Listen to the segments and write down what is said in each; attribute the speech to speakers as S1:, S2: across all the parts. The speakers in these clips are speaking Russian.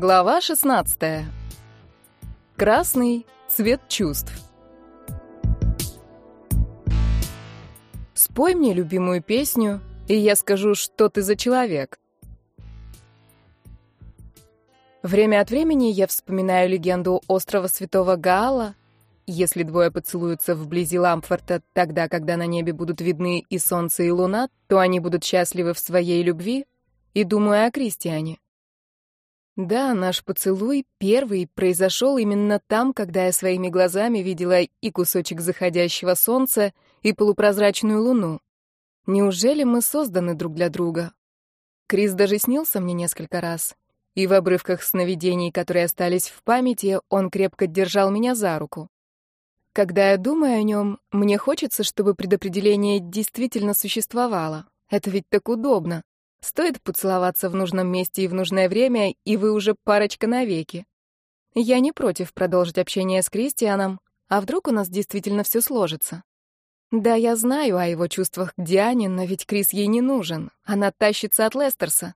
S1: Глава 16. Красный цвет чувств. Спой мне любимую песню, и я скажу, что ты за человек. Время от времени я вспоминаю легенду острова Святого Гаала. Если двое поцелуются вблизи Ламфорта тогда, когда на небе будут видны и солнце, и луна, то они будут счастливы в своей любви, и думаю о Кристиане. Да, наш поцелуй, первый, произошел именно там, когда я своими глазами видела и кусочек заходящего солнца, и полупрозрачную луну. Неужели мы созданы друг для друга? Крис даже снился мне несколько раз. И в обрывках сновидений, которые остались в памяти, он крепко держал меня за руку. Когда я думаю о нем, мне хочется, чтобы предопределение действительно существовало. Это ведь так удобно. Стоит поцеловаться в нужном месте и в нужное время, и вы уже парочка навеки. Я не против продолжить общение с Кристианом, а вдруг у нас действительно все сложится. Да, я знаю о его чувствах к Диане, но ведь Крис ей не нужен. Она тащится от Лестерса.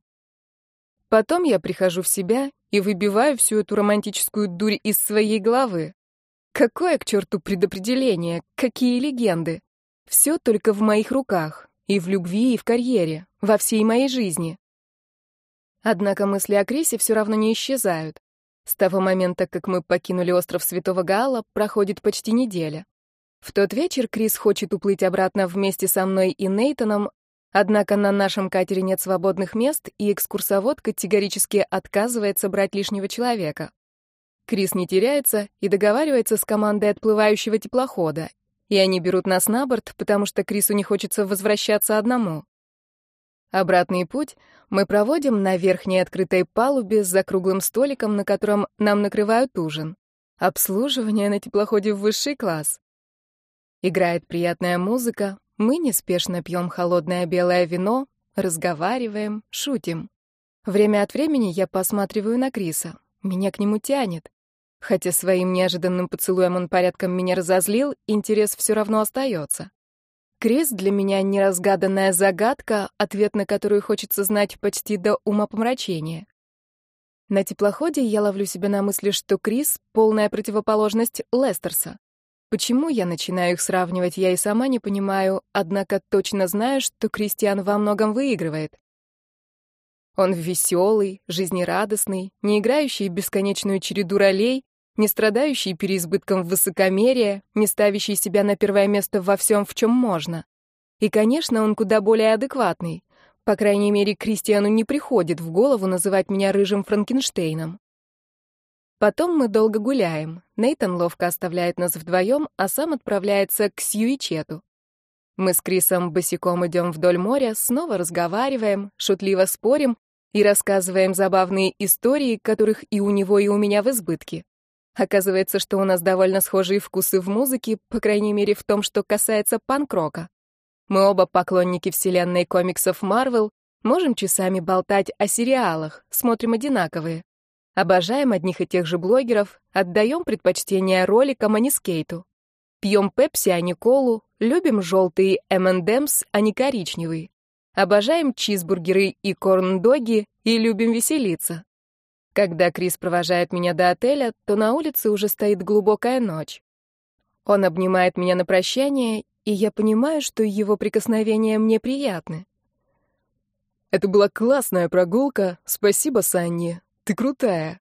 S1: Потом я прихожу в себя и выбиваю всю эту романтическую дурь из своей головы. Какое к черту предопределение, какие легенды. Все только в моих руках. И в любви, и в карьере, во всей моей жизни. Однако мысли о Крисе все равно не исчезают. С того момента, как мы покинули остров Святого Гаала, проходит почти неделя. В тот вечер Крис хочет уплыть обратно вместе со мной и Нейтоном, однако на нашем катере нет свободных мест, и экскурсовод категорически отказывается брать лишнего человека. Крис не теряется и договаривается с командой отплывающего теплохода, и они берут нас на борт, потому что Крису не хочется возвращаться одному. Обратный путь мы проводим на верхней открытой палубе за круглым столиком, на котором нам накрывают ужин. Обслуживание на теплоходе в высший класс. Играет приятная музыка, мы неспешно пьем холодное белое вино, разговариваем, шутим. Время от времени я посматриваю на Криса. Меня к нему тянет. Хотя своим неожиданным поцелуем он порядком меня разозлил, интерес все равно остается. Крис для меня неразгаданная загадка, ответ на которую хочется знать почти до умопомрачения. На теплоходе я ловлю себя на мысли, что Крис — полная противоположность Лестерса. Почему я начинаю их сравнивать, я и сама не понимаю, однако точно знаю, что Кристиан во многом выигрывает. Он веселый, жизнерадостный, не играющий бесконечную череду ролей, не страдающий переизбытком высокомерия, не ставящий себя на первое место во всем, в чем можно. И, конечно, он куда более адекватный. По крайней мере, Кристиану не приходит в голову называть меня рыжим Франкенштейном. Потом мы долго гуляем. Нейтан ловко оставляет нас вдвоем, а сам отправляется к Сьюичету. Мы с Крисом босиком идем вдоль моря, снова разговариваем, шутливо спорим и рассказываем забавные истории, которых и у него, и у меня в избытке. Оказывается, что у нас довольно схожие вкусы в музыке, по крайней мере в том, что касается панк-рока. Мы оба поклонники вселенной комиксов Марвел, можем часами болтать о сериалах, смотрим одинаковые. Обожаем одних и тех же блогеров, отдаем предпочтение роликам, а не скейту. Пьем пепси, а не колу, любим желтые M&M's, а не коричневые. Обожаем чизбургеры и корн-доги и любим веселиться. Когда Крис провожает меня до отеля, то на улице уже стоит глубокая ночь. Он обнимает меня на прощание, и я понимаю, что его прикосновения мне приятны.
S2: Это была классная прогулка. Спасибо, Санни. Ты крутая.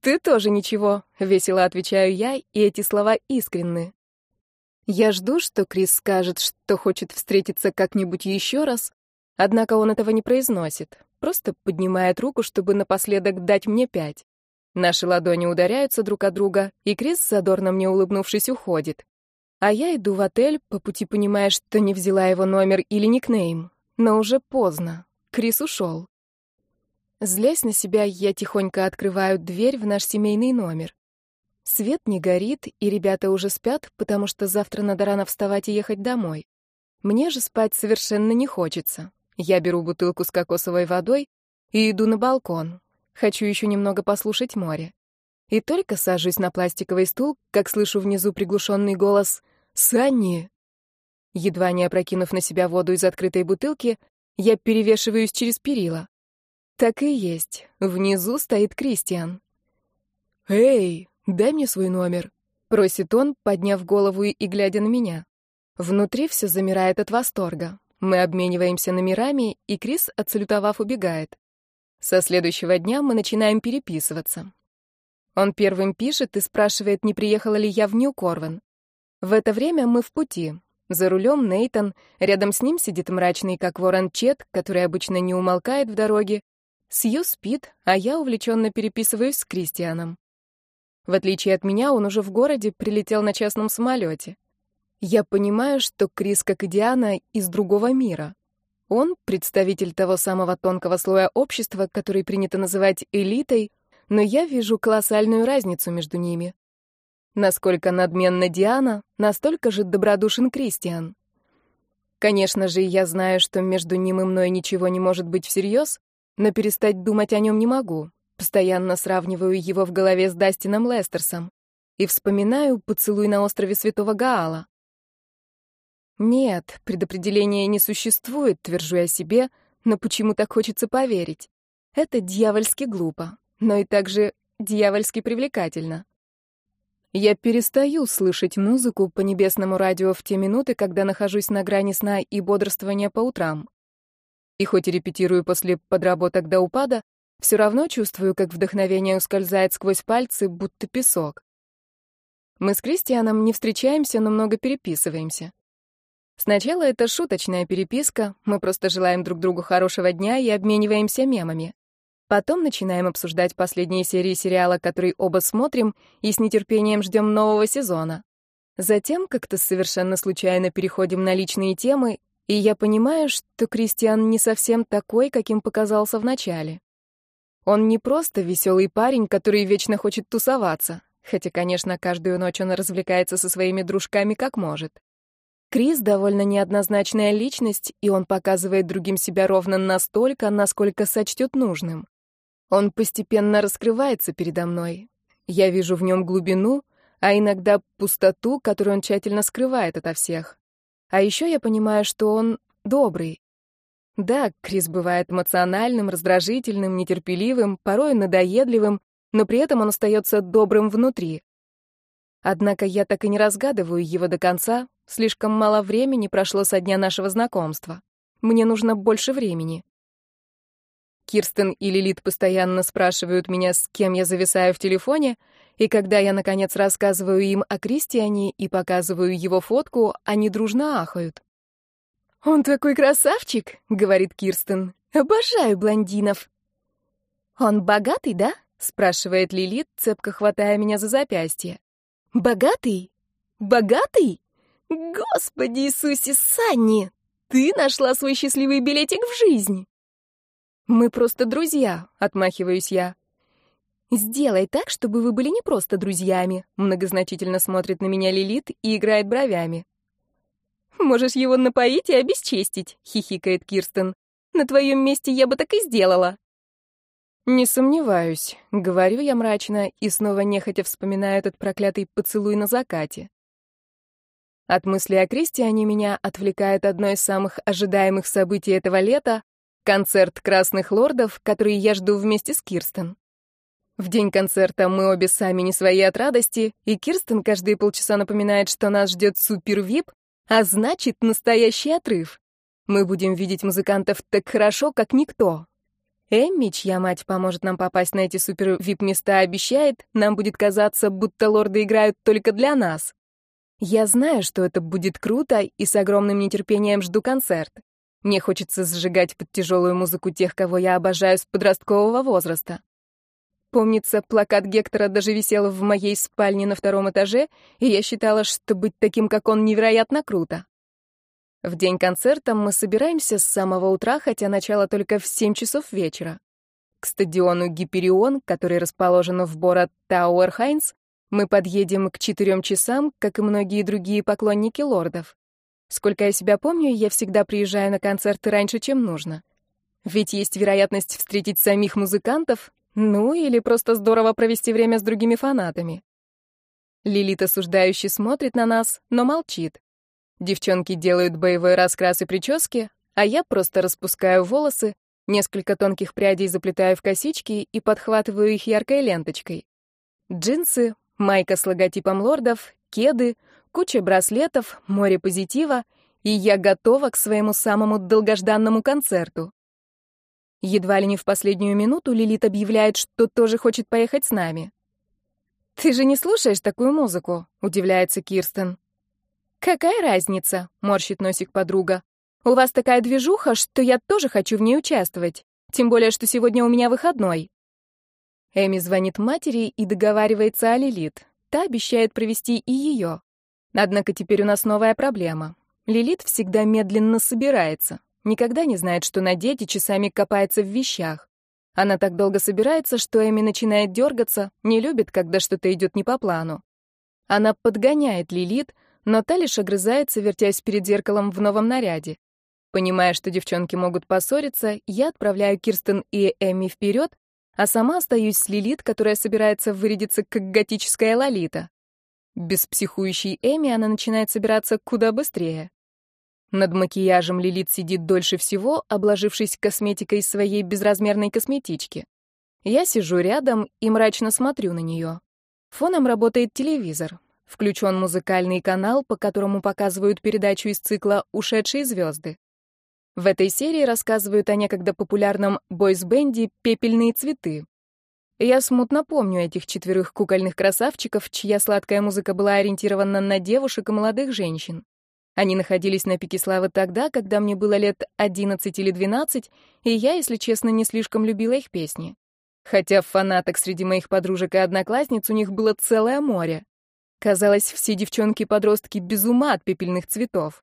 S1: Ты тоже ничего, весело отвечаю я, и эти слова искренны. Я жду, что Крис скажет, что хочет встретиться как-нибудь еще раз, однако он этого не произносит. Просто поднимает руку, чтобы напоследок дать мне пять. Наши ладони ударяются друг от друга, и Крис, задорно мне улыбнувшись, уходит. А я иду в отель, по пути понимая, что не взяла его номер или никнейм. Но уже поздно. Крис ушел. Злясь на себя, я тихонько открываю дверь в наш семейный номер. Свет не горит, и ребята уже спят, потому что завтра надо рано вставать и ехать домой. Мне же спать совершенно не хочется. Я беру бутылку с кокосовой водой и иду на балкон. Хочу еще немного послушать море. И только сажусь на пластиковый стул, как слышу внизу приглушенный голос «Санни!». Едва не опрокинув на себя воду из открытой бутылки, я перевешиваюсь через перила. Так и есть. Внизу стоит Кристиан.
S2: «Эй, дай мне свой номер», —
S1: просит он, подняв голову и глядя на меня. Внутри все замирает от восторга. Мы обмениваемся номерами, и Крис, отсалютовав, убегает. Со следующего дня мы начинаем переписываться. Он первым пишет и спрашивает, не приехала ли я в Нью-Корвен. В это время мы в пути. За рулем Нейтон, рядом с ним сидит мрачный, как ворон Чет, который обычно не умолкает в дороге. Сью спит, а я увлеченно переписываюсь с Кристианом. В отличие от меня, он уже в городе прилетел на частном самолете. Я понимаю, что Крис, как и Диана, из другого мира. Он — представитель того самого тонкого слоя общества, который принято называть элитой, но я вижу колоссальную разницу между ними. Насколько надменна Диана, настолько же добродушен Кристиан. Конечно же, я знаю, что между ним и мной ничего не может быть всерьез, но перестать думать о нем не могу. Постоянно сравниваю его в голове с Дастином Лестерсом и вспоминаю поцелуй на острове Святого Гаала. Нет, предопределения не существует, твержу я себе, но почему так хочется поверить? Это дьявольски глупо, но и также дьявольски привлекательно. Я перестаю слышать музыку по небесному радио в те минуты, когда нахожусь на грани сна и бодрствования по утрам. И хоть и репетирую после подработок до упада, все равно чувствую, как вдохновение ускользает сквозь пальцы, будто песок. Мы с Кристианом не встречаемся, но много переписываемся. Сначала это шуточная переписка, мы просто желаем друг другу хорошего дня и обмениваемся мемами. Потом начинаем обсуждать последние серии сериала, который оба смотрим, и с нетерпением ждем нового сезона. Затем как-то совершенно случайно переходим на личные темы, и я понимаю, что Кристиан не совсем такой, каким показался вначале. Он не просто веселый парень, который вечно хочет тусоваться, хотя, конечно, каждую ночь он развлекается со своими дружками как может. Крис довольно неоднозначная личность, и он показывает другим себя ровно настолько, насколько сочтет нужным. Он постепенно раскрывается передо мной. Я вижу в нем глубину, а иногда пустоту, которую он тщательно скрывает ото всех. А еще я понимаю, что он добрый. Да, Крис бывает эмоциональным, раздражительным, нетерпеливым, порой надоедливым, но при этом он остается добрым внутри. Однако я так и не разгадываю его до конца, слишком мало времени прошло со дня нашего знакомства. Мне нужно больше времени. Кирстен и Лилит постоянно спрашивают меня, с кем я зависаю в телефоне, и когда я, наконец, рассказываю им о Кристиане и показываю его фотку, они дружно ахают. «Он такой красавчик», — говорит Кирстен. «Обожаю блондинов». «Он богатый, да?» — спрашивает Лилит, цепко хватая меня за запястье. «Богатый? Богатый? Господи Иисусе, Санни, ты нашла свой счастливый билетик в жизнь!» «Мы просто друзья», — отмахиваюсь я. «Сделай так, чтобы вы были не просто друзьями», — многозначительно смотрит на меня Лилит и играет бровями. «Можешь его напоить и обесчестить», — хихикает Кирстен. «На твоем месте я бы так и сделала». «Не сомневаюсь», — говорю я мрачно и снова нехотя вспоминаю этот проклятый поцелуй на закате. От мысли о Кристиане меня отвлекает одно из самых ожидаемых событий этого лета Концерт «Красных лордов», который я жду вместе с Кирстен. В день концерта мы обе сами не свои от радости, и Кирстен каждые полчаса напоминает, что нас ждет супер-вип, а значит, настоящий отрыв. Мы будем видеть музыкантов так хорошо, как никто. Эмми, чья мать поможет нам попасть на эти супер-вип-места, обещает, нам будет казаться, будто лорды играют только для нас. Я знаю, что это будет круто, и с огромным нетерпением жду концерт. Мне хочется зажигать под тяжелую музыку тех, кого я обожаю с подросткового возраста. Помнится, плакат Гектора даже висел в моей спальне на втором этаже, и я считала, что быть таким, как он, невероятно круто. В день концерта мы собираемся с самого утра, хотя начало только в 7 часов вечера. К стадиону Гиперион, который расположен в Бора Тауэрхайнс, мы подъедем к четырем часам, как и многие другие поклонники лордов. Сколько я себя помню, я всегда приезжаю на концерты раньше, чем нужно. Ведь есть вероятность встретить самих музыкантов, ну или просто здорово провести время с другими фанатами. Лилит осуждающе смотрит на нас, но молчит. Девчонки делают боевой раскрас и прически, а я просто распускаю волосы, Несколько тонких прядей заплетаю в косички и подхватываю их яркой ленточкой. Джинсы, майка с логотипом лордов, кеды, куча браслетов, море позитива, и я готова к своему самому долгожданному концерту. Едва ли не в последнюю минуту Лилит объявляет, что тоже хочет поехать с нами. «Ты же не слушаешь такую музыку?» — удивляется Кирстен. «Какая разница?» — морщит носик подруга. У вас такая движуха, что я тоже хочу в ней участвовать. Тем более, что сегодня у меня выходной. Эми звонит матери и договаривается о Лилит. Та обещает провести и ее. Однако теперь у нас новая проблема. Лилит всегда медленно собирается. Никогда не знает, что надеть, и часами копается в вещах. Она так долго собирается, что Эми начинает дергаться, не любит, когда что-то идет не по плану. Она подгоняет Лилит, но та лишь огрызается, вертясь перед зеркалом в новом наряде. Понимая, что девчонки могут поссориться, я отправляю Кирстен и Эми вперед, а сама остаюсь с Лилит, которая собирается вырядиться как готическая лолита. Без психующей Эми она начинает собираться куда быстрее. Над макияжем Лилит сидит дольше всего, обложившись косметикой своей безразмерной косметички. Я сижу рядом и мрачно смотрю на нее. Фоном работает телевизор. Включен музыкальный канал, по которому показывают передачу из цикла «Ушедшие звезды». В этой серии рассказывают о некогда популярном бойсбенде «Пепельные цветы». Я смутно помню этих четверых кукольных красавчиков, чья сладкая музыка была ориентирована на девушек и молодых женщин. Они находились на пике славы тогда, когда мне было лет 11 или 12, и я, если честно, не слишком любила их песни. Хотя фанаток среди моих подружек и одноклассниц у них было целое море. Казалось, все девчонки-подростки без ума от пепельных цветов.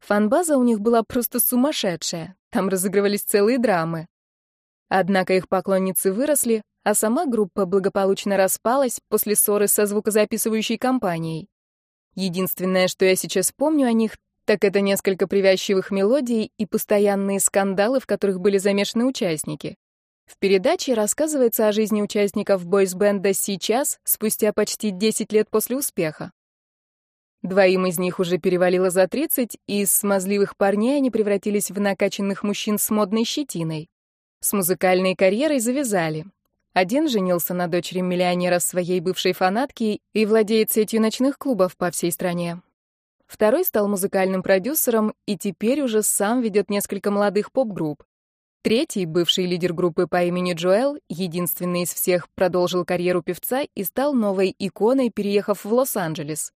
S1: Фанбаза у них была просто сумасшедшая, там разыгрывались целые драмы. Однако их поклонницы выросли, а сама группа благополучно распалась после ссоры со звукозаписывающей компанией. Единственное, что я сейчас помню о них, так это несколько привязчивых мелодий и постоянные скандалы, в которых были замешаны участники. В передаче рассказывается о жизни участников бойсбенда сейчас, спустя почти 10 лет после успеха. Двоим из них уже перевалило за 30, и из смазливых парней они превратились в накачанных мужчин с модной щетиной. С музыкальной карьерой завязали. Один женился на дочери миллионера своей бывшей фанатки и владеет сетью ночных клубов по всей стране. Второй стал музыкальным продюсером и теперь уже сам ведет несколько молодых поп-групп. Третий, бывший лидер группы по имени Джоэл, единственный из всех, продолжил карьеру певца и стал новой иконой, переехав в Лос-Анджелес.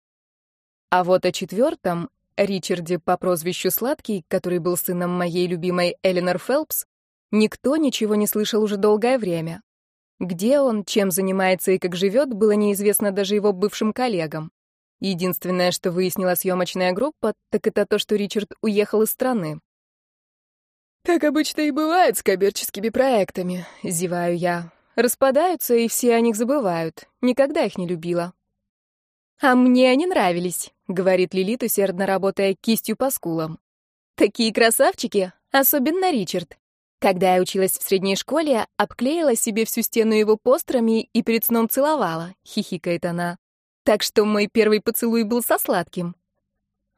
S1: А вот о четвертом, Ричарде по прозвищу Сладкий, который был сыном моей любимой Эленор Фелпс, никто ничего не слышал уже долгое время. Где он, чем занимается и как живет, было неизвестно даже его бывшим коллегам. Единственное, что выяснила съемочная группа, так это то, что Ричард уехал из страны. «Так обычно и бывает с коммерческими проектами», — зеваю я. «Распадаются, и все о них забывают. Никогда их не любила». «А мне они нравились», — говорит Лилит, усердно работая кистью по скулам. «Такие красавчики, особенно Ричард. Когда я училась в средней школе, обклеила себе всю стену его постерами и перед сном целовала», — хихикает она. «Так что мой первый поцелуй был со сладким».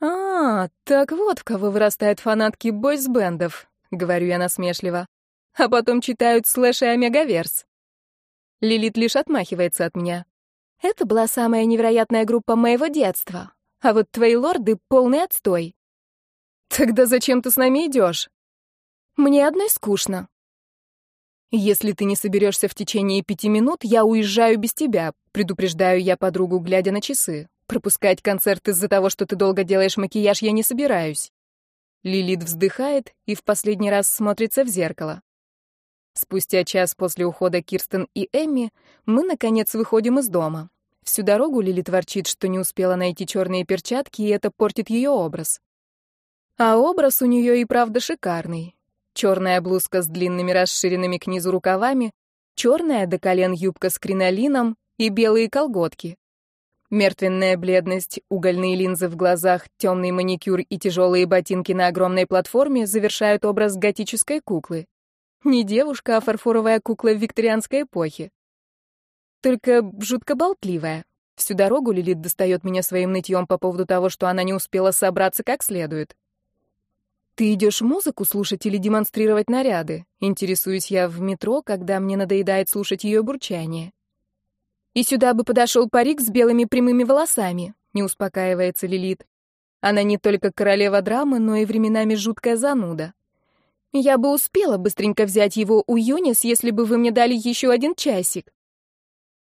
S1: «А, так вот в кого вырастают фанатки бойсбендов», — говорю я насмешливо. «А потом читают слэш и омегаверс». Лилит лишь отмахивается от меня. Это была самая невероятная группа моего детства. А вот твои лорды — полный отстой. Тогда зачем ты с нами идешь? Мне одной скучно. Если ты не соберешься в течение пяти минут, я уезжаю без тебя, предупреждаю я подругу, глядя на часы. Пропускать концерт из-за того, что ты долго делаешь макияж, я не собираюсь. Лилит вздыхает и в последний раз смотрится в зеркало. Спустя час после ухода Кирстен и Эмми мы, наконец, выходим из дома. Всю дорогу Лилит ворчит, что не успела найти черные перчатки, и это портит ее образ. А образ у нее и правда шикарный. Черная блузка с длинными расширенными к низу рукавами, черная до колен юбка с кринолином и белые колготки. Мертвенная бледность, угольные линзы в глазах, темный маникюр и тяжелые ботинки на огромной платформе завершают образ готической куклы. Не девушка, а фарфоровая кукла викторианской эпохи. Только жутко болтливая. Всю дорогу Лилит достает меня своим нытьем по поводу того, что она не успела собраться как следует. Ты идешь музыку слушать или демонстрировать наряды? Интересуюсь я в метро, когда мне надоедает слушать ее бурчание. И сюда бы подошел парик с белыми прямыми волосами, не успокаивается Лилит. Она не только королева драмы, но и временами жуткая зануда. Я бы успела быстренько взять его у Юнис, если бы вы мне дали еще один часик.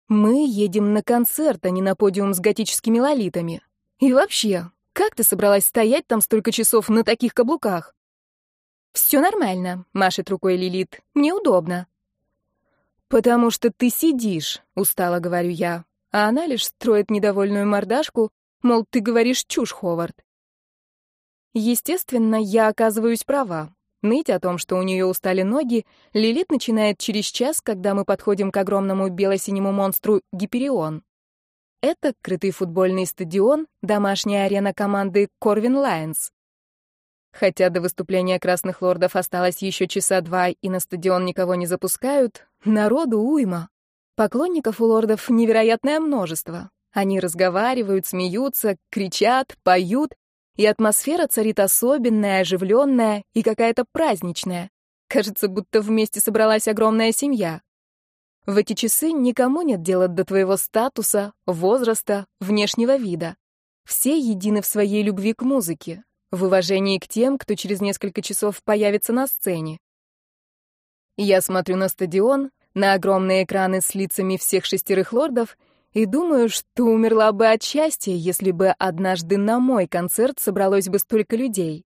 S1: Мы едем на концерт, а не на подиум с готическими лолитами. И вообще, как ты собралась стоять там столько часов на таких каблуках? Все нормально, машет рукой Лилит. Мне удобно. Потому что ты сидишь, устало говорю я, а она лишь строит недовольную мордашку, мол, ты говоришь чушь, Ховард. Естественно, я оказываюсь права. Ныть о том, что у нее устали ноги, Лилит начинает через час, когда мы подходим к огромному бело-синему монстру Гиперион. Это крытый футбольный стадион, домашняя арена команды Корвин Лайонс. Хотя до выступления Красных Лордов осталось еще часа два, и на стадион никого не запускают, народу уйма. Поклонников у лордов невероятное множество. Они разговаривают, смеются, кричат, поют, и атмосфера царит особенная, оживленная и какая-то праздничная. Кажется, будто вместе собралась огромная семья. В эти часы никому нет дела до твоего статуса, возраста, внешнего вида. Все едины в своей любви к музыке, в уважении к тем, кто через несколько часов появится на сцене. Я смотрю на стадион, на огромные экраны с лицами всех шестерых лордов и думаю, что умерла бы от счастья, если бы однажды на мой концерт собралось бы столько людей.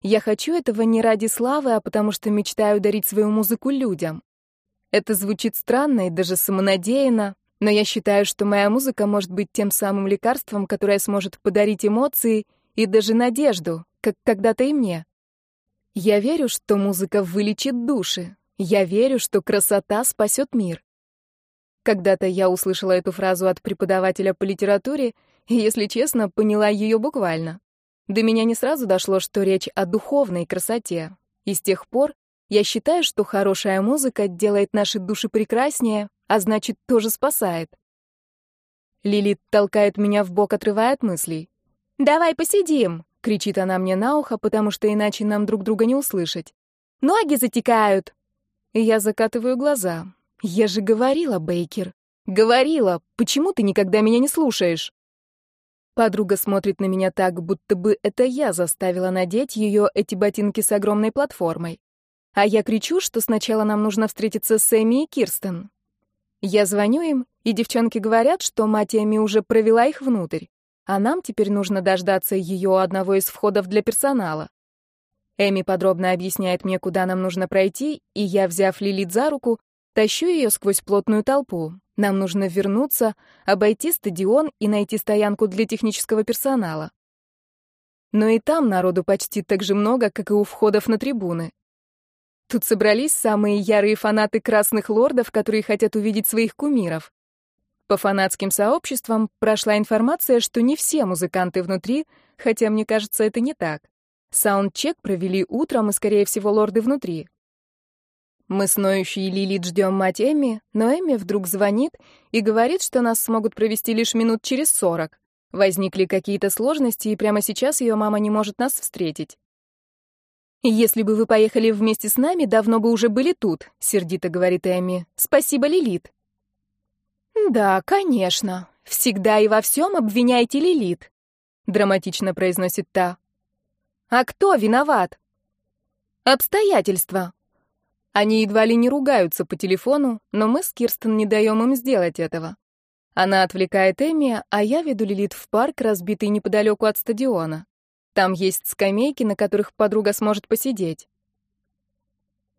S1: Я хочу этого не ради славы, а потому что мечтаю дарить свою музыку людям. Это звучит странно и даже самонадеянно, но я считаю, что моя музыка может быть тем самым лекарством, которое сможет подарить эмоции и даже надежду, как когда-то и мне. Я верю, что музыка вылечит души. Я верю, что красота спасет мир. Когда-то я услышала эту фразу от преподавателя по литературе, и, если честно, поняла ее буквально. До меня не сразу дошло, что речь о духовной красоте. И с тех пор я считаю, что хорошая музыка делает наши души прекраснее, а значит, тоже спасает. Лилит толкает меня в бок, отрывая от мыслей. «Давай посидим!» — кричит она мне на ухо, потому что иначе нам друг друга не услышать. «Ноги затекают!» И я закатываю глаза. «Я же говорила, Бейкер! Говорила! Почему ты никогда меня не слушаешь?» Подруга смотрит на меня так, будто бы это я заставила надеть ее эти ботинки с огромной платформой. А я кричу, что сначала нам нужно встретиться с Эми и Кирстен. Я звоню им, и девчонки говорят, что мать Эми уже провела их внутрь, а нам теперь нужно дождаться ее одного из входов для персонала. Эми подробно объясняет мне, куда нам нужно пройти, и я, взяв Лилит за руку, тащу ее сквозь плотную толпу. Нам нужно вернуться, обойти стадион и найти стоянку для технического персонала. Но и там народу почти так же много, как и у входов на трибуны. Тут собрались самые ярые фанаты Красных Лордов, которые хотят увидеть своих кумиров. По фанатским сообществам прошла информация, что не все музыканты внутри, хотя мне кажется, это не так. Саундчек провели утром, и, скорее всего, лорды внутри. Мы с ноющей Лилит ждем мать Эми, но Эми вдруг звонит и говорит, что нас смогут провести лишь минут через сорок. Возникли какие-то сложности, и прямо сейчас ее мама не может нас встретить. «Если бы вы поехали вместе с нами, давно бы уже были тут», — сердито говорит Эми. «Спасибо, Лилит». «Да, конечно. Всегда и во всем обвиняйте Лилит», — драматично произносит та. «А кто виноват?» «Обстоятельства». Они едва ли не ругаются по телефону, но мы с Кирстен не даем им сделать этого. Она отвлекает Эми, а я веду Лилит в парк, разбитый неподалеку от стадиона. Там есть скамейки, на которых подруга сможет посидеть.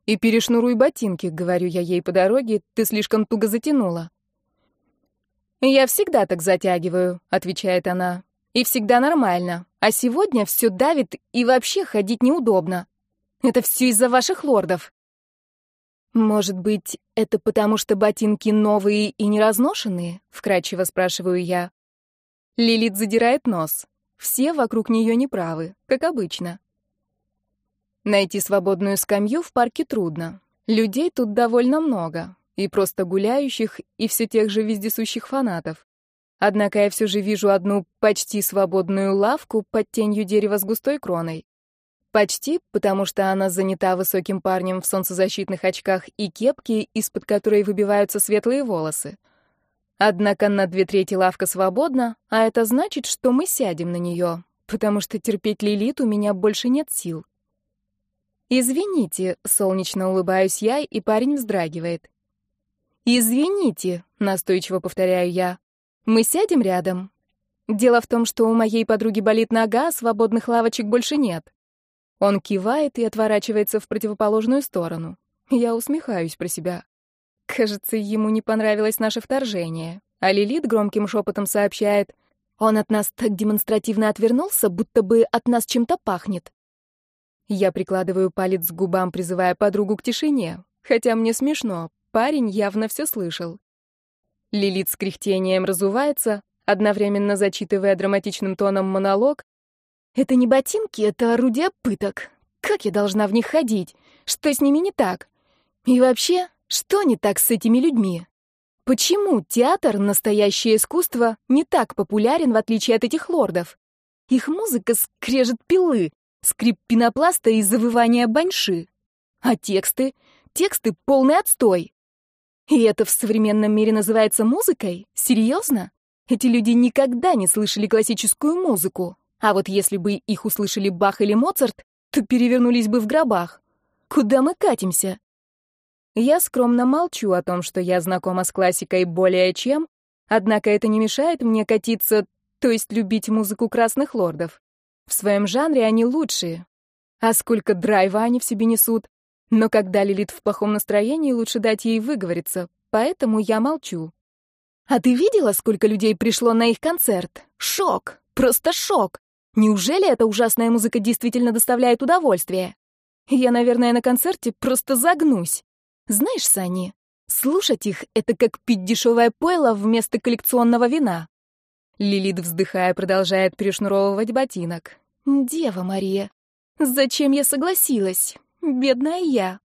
S1: «И перешнуруй ботинки», — говорю я ей по дороге, — «ты слишком туго затянула». «Я всегда так затягиваю», — отвечает она. «И всегда нормально. А сегодня все давит и вообще ходить неудобно. Это все из-за ваших лордов». «Может быть, это потому, что ботинки новые и неразношенные?» — вкрадчиво спрашиваю я. Лилит задирает нос. Все вокруг нее неправы, как обычно. Найти свободную скамью в парке трудно. Людей тут довольно много. И просто гуляющих, и все тех же вездесущих фанатов. Однако я все же вижу одну почти свободную лавку под тенью дерева с густой кроной. Почти, потому что она занята высоким парнем в солнцезащитных очках и кепке, из-под которой выбиваются светлые волосы. Однако на две трети лавка свободна, а это значит, что мы сядем на нее, потому что терпеть Лилит у меня больше нет сил. «Извините», — солнечно улыбаюсь я, и парень вздрагивает. «Извините», — настойчиво повторяю я. «Мы сядем рядом?» Дело в том, что у моей подруги болит нога, а свободных лавочек больше нет. Он кивает и отворачивается в противоположную сторону. Я усмехаюсь про себя. Кажется, ему не понравилось наше вторжение. А Лилит громким шепотом сообщает, «Он от нас так демонстративно отвернулся, будто бы от нас чем-то пахнет». Я прикладываю палец к губам, призывая подругу к тишине. Хотя мне смешно, парень явно все слышал. Лилит с кряхтением разувается, одновременно зачитывая драматичным тоном монолог, это не ботинки, это орудия пыток. Как я должна в них ходить? Что с ними не так? И вообще, что не так с этими людьми? Почему театр, настоящее искусство, не так популярен, в отличие от этих лордов? Их музыка скрежет пилы, скрип пенопласта и завывание баньши. А тексты? Тексты — полный отстой. И это в современном мире называется музыкой? Серьезно? Эти люди никогда не слышали классическую музыку. А вот если бы их услышали Бах или Моцарт, то перевернулись бы в гробах. Куда мы катимся? Я скромно молчу о том, что я знакома с классикой более чем, однако это не мешает мне катиться, то есть любить музыку красных лордов. В своем жанре они лучшие. А сколько драйва они в себе несут. Но когда Лилит в плохом настроении, лучше дать ей выговориться, поэтому я молчу. А ты видела, сколько людей пришло на их концерт? Шок! Просто шок! Неужели эта ужасная музыка действительно доставляет удовольствие? Я, наверное, на концерте просто загнусь. Знаешь, Сани, слушать их — это как пить дешевое пойло вместо коллекционного вина. Лилит, вздыхая, продолжает перешнуровывать ботинок. Дева Мария, зачем я согласилась? Бедная я.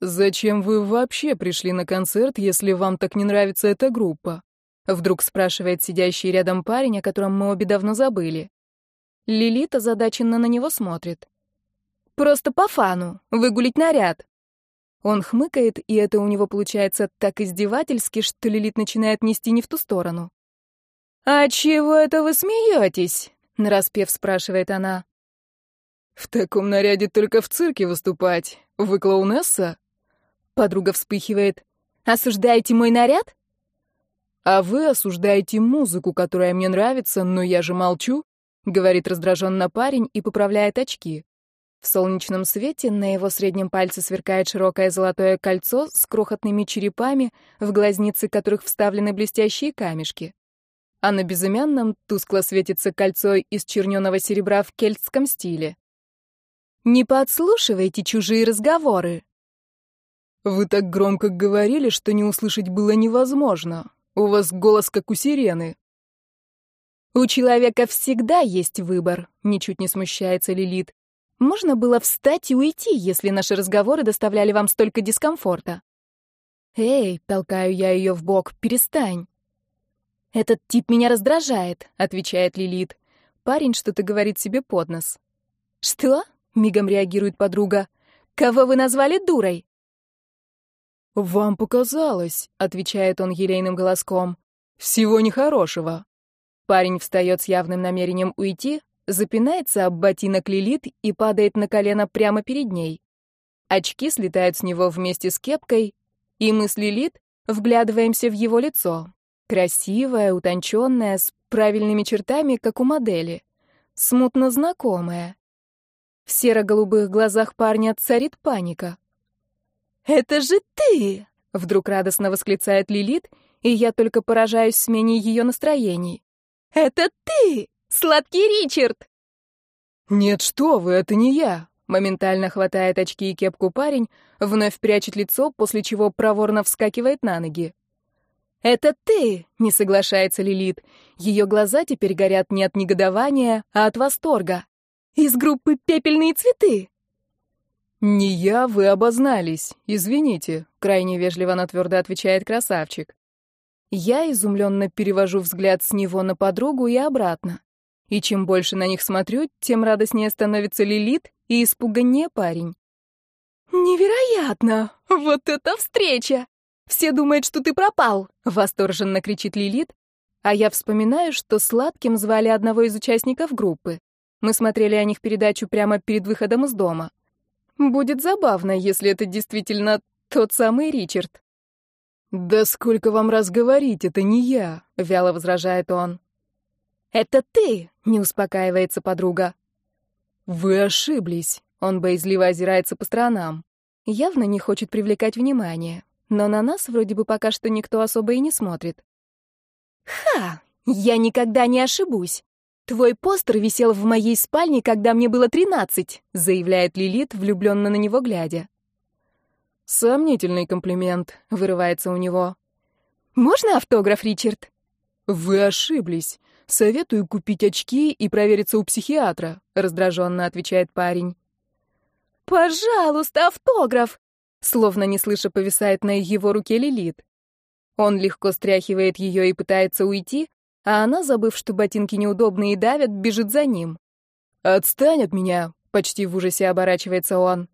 S2: Зачем вы вообще пришли на концерт, если вам так не нравится эта группа? Вдруг спрашивает сидящий рядом парень, о котором мы обе давно забыли. Лилит озадаченно на него смотрит. «Просто по фану. Выгулить наряд». Он хмыкает, и это у него получается так издевательски, что Лилит начинает нести не в ту сторону. «А чего это вы смеетесь?» — нараспев спрашивает она. «В таком наряде только в цирке выступать. Вы клоунесса?»
S1: Подруга вспыхивает. «Осуждаете мой наряд?»
S2: «А вы осуждаете музыку, которая мне нравится, но я же молчу», — говорит раздраженно парень и поправляет очки. В солнечном свете на его среднем пальце сверкает широкое золотое кольцо с крохотными черепами, в глазницы которых вставлены блестящие камешки. А на безымянном тускло светится кольцо из черненого серебра в кельтском стиле.
S1: «Не подслушивайте чужие разговоры!»
S2: «Вы так громко говорили, что не услышать было невозможно. У вас голос как у сирены.
S1: У человека всегда есть выбор, ничуть не смущается Лилит. Можно было встать и уйти, если наши разговоры доставляли вам столько дискомфорта. Эй, толкаю я ее в бок, перестань. Этот тип меня раздражает, отвечает Лилит. Парень что-то говорит себе под нос. Что? мигом реагирует подруга. Кого вы назвали дурой?
S2: «Вам показалось», — отвечает он елейным голоском. «Всего нехорошего».
S1: Парень встает с явным намерением уйти, запинается об ботинок Лилит и падает на колено прямо перед ней. Очки слетают с него вместе с кепкой, и мы с Лилит вглядываемся в его лицо. Красивое, утонченное, с правильными чертами, как у модели. Смутно знакомое. В серо-голубых глазах парня царит паника. «Это же ты!» — вдруг радостно восклицает Лилит, и я только поражаюсь смене ее настроений. «Это ты! Сладкий Ричард!»
S2: «Нет, что вы, это не я!» Моментально хватает очки и кепку парень, вновь прячет лицо, после чего проворно вскакивает на ноги.
S1: «Это ты!» — не соглашается Лилит. Ее глаза теперь горят не от негодования, а от восторга. «Из группы «Пепельные цветы».
S2: «Не я, вы обознались. Извините», — крайне вежливо, но твердо отвечает красавчик.
S1: Я изумленно перевожу взгляд с него на подругу и обратно. И чем больше на них смотрю, тем радостнее становится Лилит и испуганнее парень.
S2: «Невероятно! Вот это встреча! Все думают, что ты пропал!» — восторженно кричит Лилит, а я вспоминаю, что сладким звали одного из участников группы. Мы смотрели о них передачу прямо перед выходом из дома. Будет забавно, если это действительно тот самый Ричард.
S1: «Да сколько вам раз говорить, это не я», — вяло возражает он.
S2: «Это ты!» — не успокаивается подруга.
S1: «Вы ошиблись!» — он боязливо озирается по сторонам.
S2: Явно не хочет привлекать внимание, но на нас вроде бы пока что никто особо и не смотрит. «Ха! Я никогда не ошибусь! Твой постер висел в моей спальне, когда мне было тринадцать!» — заявляет Лилит, влюбленно на него глядя.
S1: «Сомнительный комплимент», — вырывается у него.
S2: «Можно автограф, Ричард?»
S1: «Вы ошиблись. Советую купить очки и провериться у психиатра», — раздраженно отвечает парень.
S2: «Пожалуйста, автограф!» Словно не слыша, повисает на его руке Лилит. Он легко стряхивает ее и пытается уйти, а она, забыв, что ботинки неудобные и давят, бежит за ним.
S1: «Отстань от меня!» — почти в ужасе оборачивается он.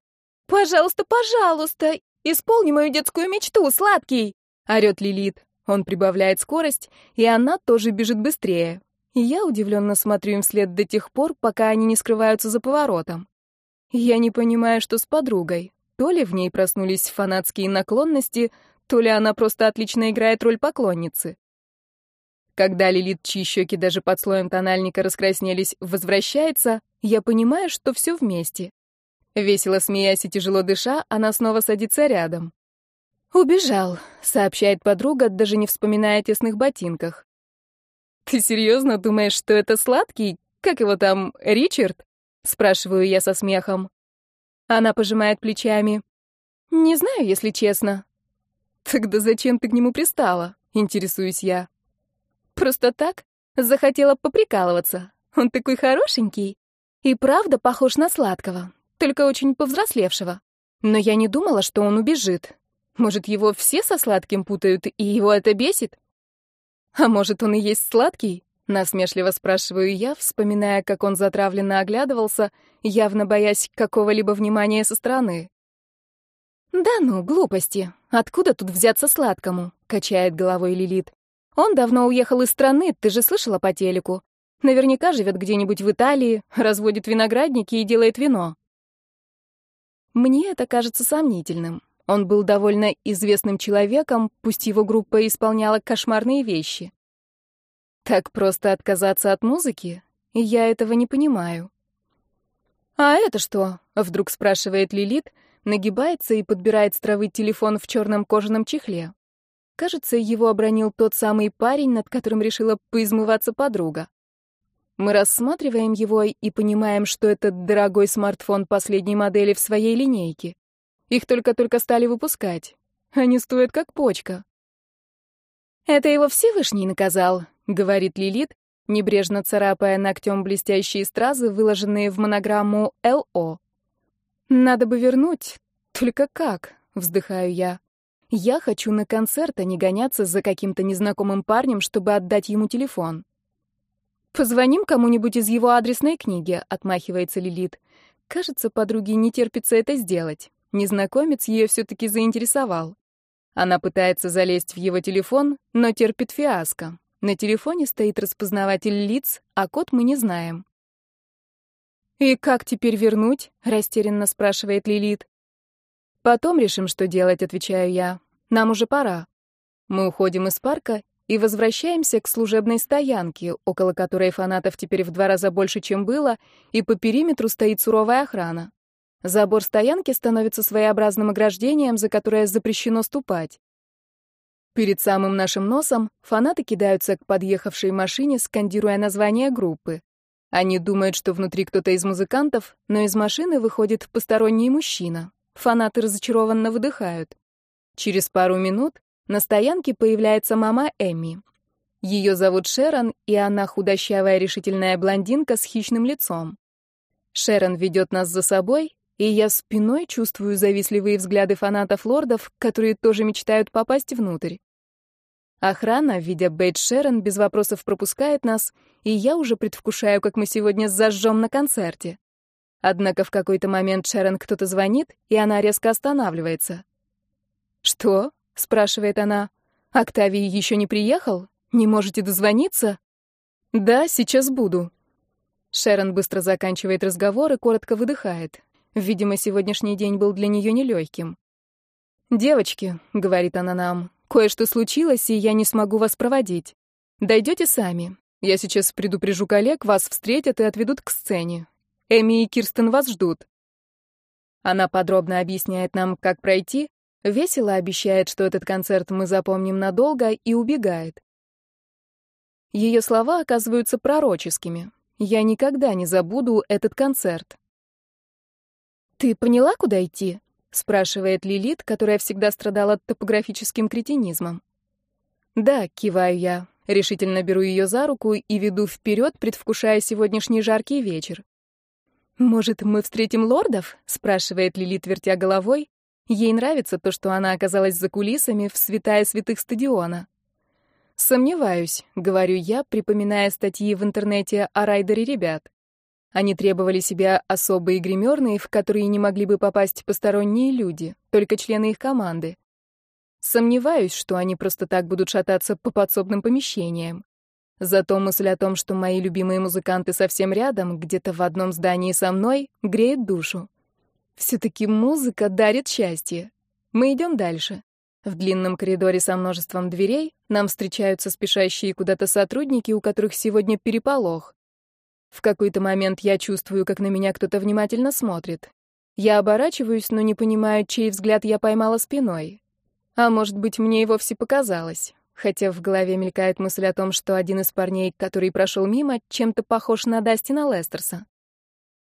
S2: «Пожалуйста, пожалуйста, исполни мою детскую мечту, сладкий!» — орёт Лилит. Он прибавляет скорость, и она тоже бежит быстрее. Я удивленно смотрю им вслед до тех пор, пока они не скрываются за поворотом. Я не понимаю, что с подругой. То ли в ней проснулись фанатские наклонности, то ли она просто отлично играет роль поклонницы. Когда Лилит, чьи щеки даже под слоем тональника раскраснелись, возвращается, я понимаю, что все вместе. Весело смеясь и тяжело дыша, она снова садится рядом. «Убежал», — сообщает подруга, даже не вспоминая о тесных ботинках. «Ты серьезно думаешь, что это сладкий? Как его там, Ричард?» — спрашиваю я со смехом. Она пожимает плечами. «Не знаю, если честно». «Тогда зачем ты к нему пристала?» — интересуюсь я. «Просто так? Захотела поприкалываться. Он такой хорошенький. И правда похож на сладкого только очень повзрослевшего. Но я не думала, что он убежит. Может, его все со сладким путают, и его это бесит? А может, он и есть сладкий? Насмешливо спрашиваю я, вспоминая, как он затравленно оглядывался, явно боясь какого-либо внимания со стороны. «Да ну, глупости. Откуда тут взяться сладкому?» — качает головой Лилит. «Он давно уехал из страны, ты же слышала по телеку. Наверняка живет где-нибудь в Италии, разводит виноградники и делает вино. Мне это кажется сомнительным. Он был довольно известным человеком, пусть его группа исполняла кошмарные вещи. Так просто отказаться от музыки? Я этого не понимаю. «А это что?» — вдруг спрашивает Лилит, нагибается и подбирает с травы телефон в черном кожаном чехле. Кажется, его обронил тот самый парень, над которым решила поизмываться подруга. Мы рассматриваем его и понимаем, что это дорогой смартфон последней модели в своей линейке. Их только-только стали выпускать. Они стоят как почка. «Это его Всевышний наказал», — говорит Лилит, небрежно царапая ногтем блестящие стразы, выложенные в монограмму «ЛО». «Надо бы вернуть. Только как?» — вздыхаю я. «Я хочу на концерт, а не гоняться за каким-то незнакомым парнем, чтобы отдать ему телефон». «Позвоним кому-нибудь из его адресной книги», — отмахивается Лилит. Кажется, подруге не терпится это сделать. Незнакомец ее все-таки заинтересовал. Она пытается залезть в его телефон, но терпит фиаско. На телефоне стоит распознаватель лиц, а код мы не знаем. «И как теперь вернуть?» — растерянно спрашивает Лилит. «Потом решим, что делать», — отвечаю я. «Нам уже пора». Мы уходим из парка и возвращаемся к служебной стоянке, около которой фанатов теперь в два раза больше, чем было, и по периметру стоит суровая охрана. Забор стоянки становится своеобразным ограждением, за которое запрещено ступать. Перед самым нашим носом фанаты кидаются к подъехавшей машине, скандируя название группы. Они думают, что внутри кто-то из музыкантов, но из машины выходит посторонний мужчина. Фанаты разочарованно выдыхают. Через пару минут на стоянке появляется мама Эми. Ее зовут Шерон, и она худощавая решительная блондинка с хищным лицом. Шерон ведет нас за собой, и я спиной чувствую завистливые взгляды фанатов лордов, которые тоже мечтают попасть внутрь.
S1: Охрана, видя Бейт Шерон, без вопросов пропускает нас, и я уже предвкушаю, как мы сегодня зажжем на концерте. Однако в какой-то момент Шерон кто-то звонит, и она резко останавливается. «Что?» — спрашивает она. «Октавий еще не приехал? Не можете дозвониться?» «Да, сейчас буду». Шерон быстро заканчивает разговор и коротко выдыхает. Видимо, сегодняшний день был для нее нелегким. «Девочки», — говорит она нам, — «кое-что случилось, и я не смогу вас проводить. Дойдете сами. Я сейчас предупрежу коллег, вас встретят и отведут к сцене. Эми и Кирстен вас ждут». Она подробно объясняет нам, как пройти, весело обещает, что этот концерт мы запомним надолго, и убегает. Ее слова оказываются пророческими. Я никогда не забуду этот концерт. «Ты поняла, куда идти?» — спрашивает Лилит, которая всегда страдала топографическим кретинизмом. «Да», — киваю я, решительно беру ее за руку и веду вперед, предвкушая сегодняшний жаркий вечер. «Может, мы встретим лордов?» — спрашивает Лилит, вертя головой. Ей нравится то, что она оказалась за кулисами в святая святых стадиона. «Сомневаюсь», — говорю я, припоминая статьи в интернете о райдере ребят. Они требовали себя особые гримерные, в которые не могли бы попасть посторонние люди, только члены их команды. Сомневаюсь, что они просто так будут шататься по подсобным помещениям. Зато мысль о том, что мои любимые музыканты совсем рядом, где-то в одном здании со мной, греет душу. Все-таки музыка дарит счастье. Мы идем дальше. В длинном коридоре со множеством дверей нам встречаются спешащие куда-то сотрудники, у которых сегодня переполох. В какой-то момент я чувствую, как на меня кто-то внимательно смотрит. Я оборачиваюсь, но не понимаю, чей взгляд я поймала спиной. А может быть, мне и вовсе показалось хотя в голове мелькает мысль о том, что один из парней, который прошел мимо, чем-то похож на Дастина Лестерса.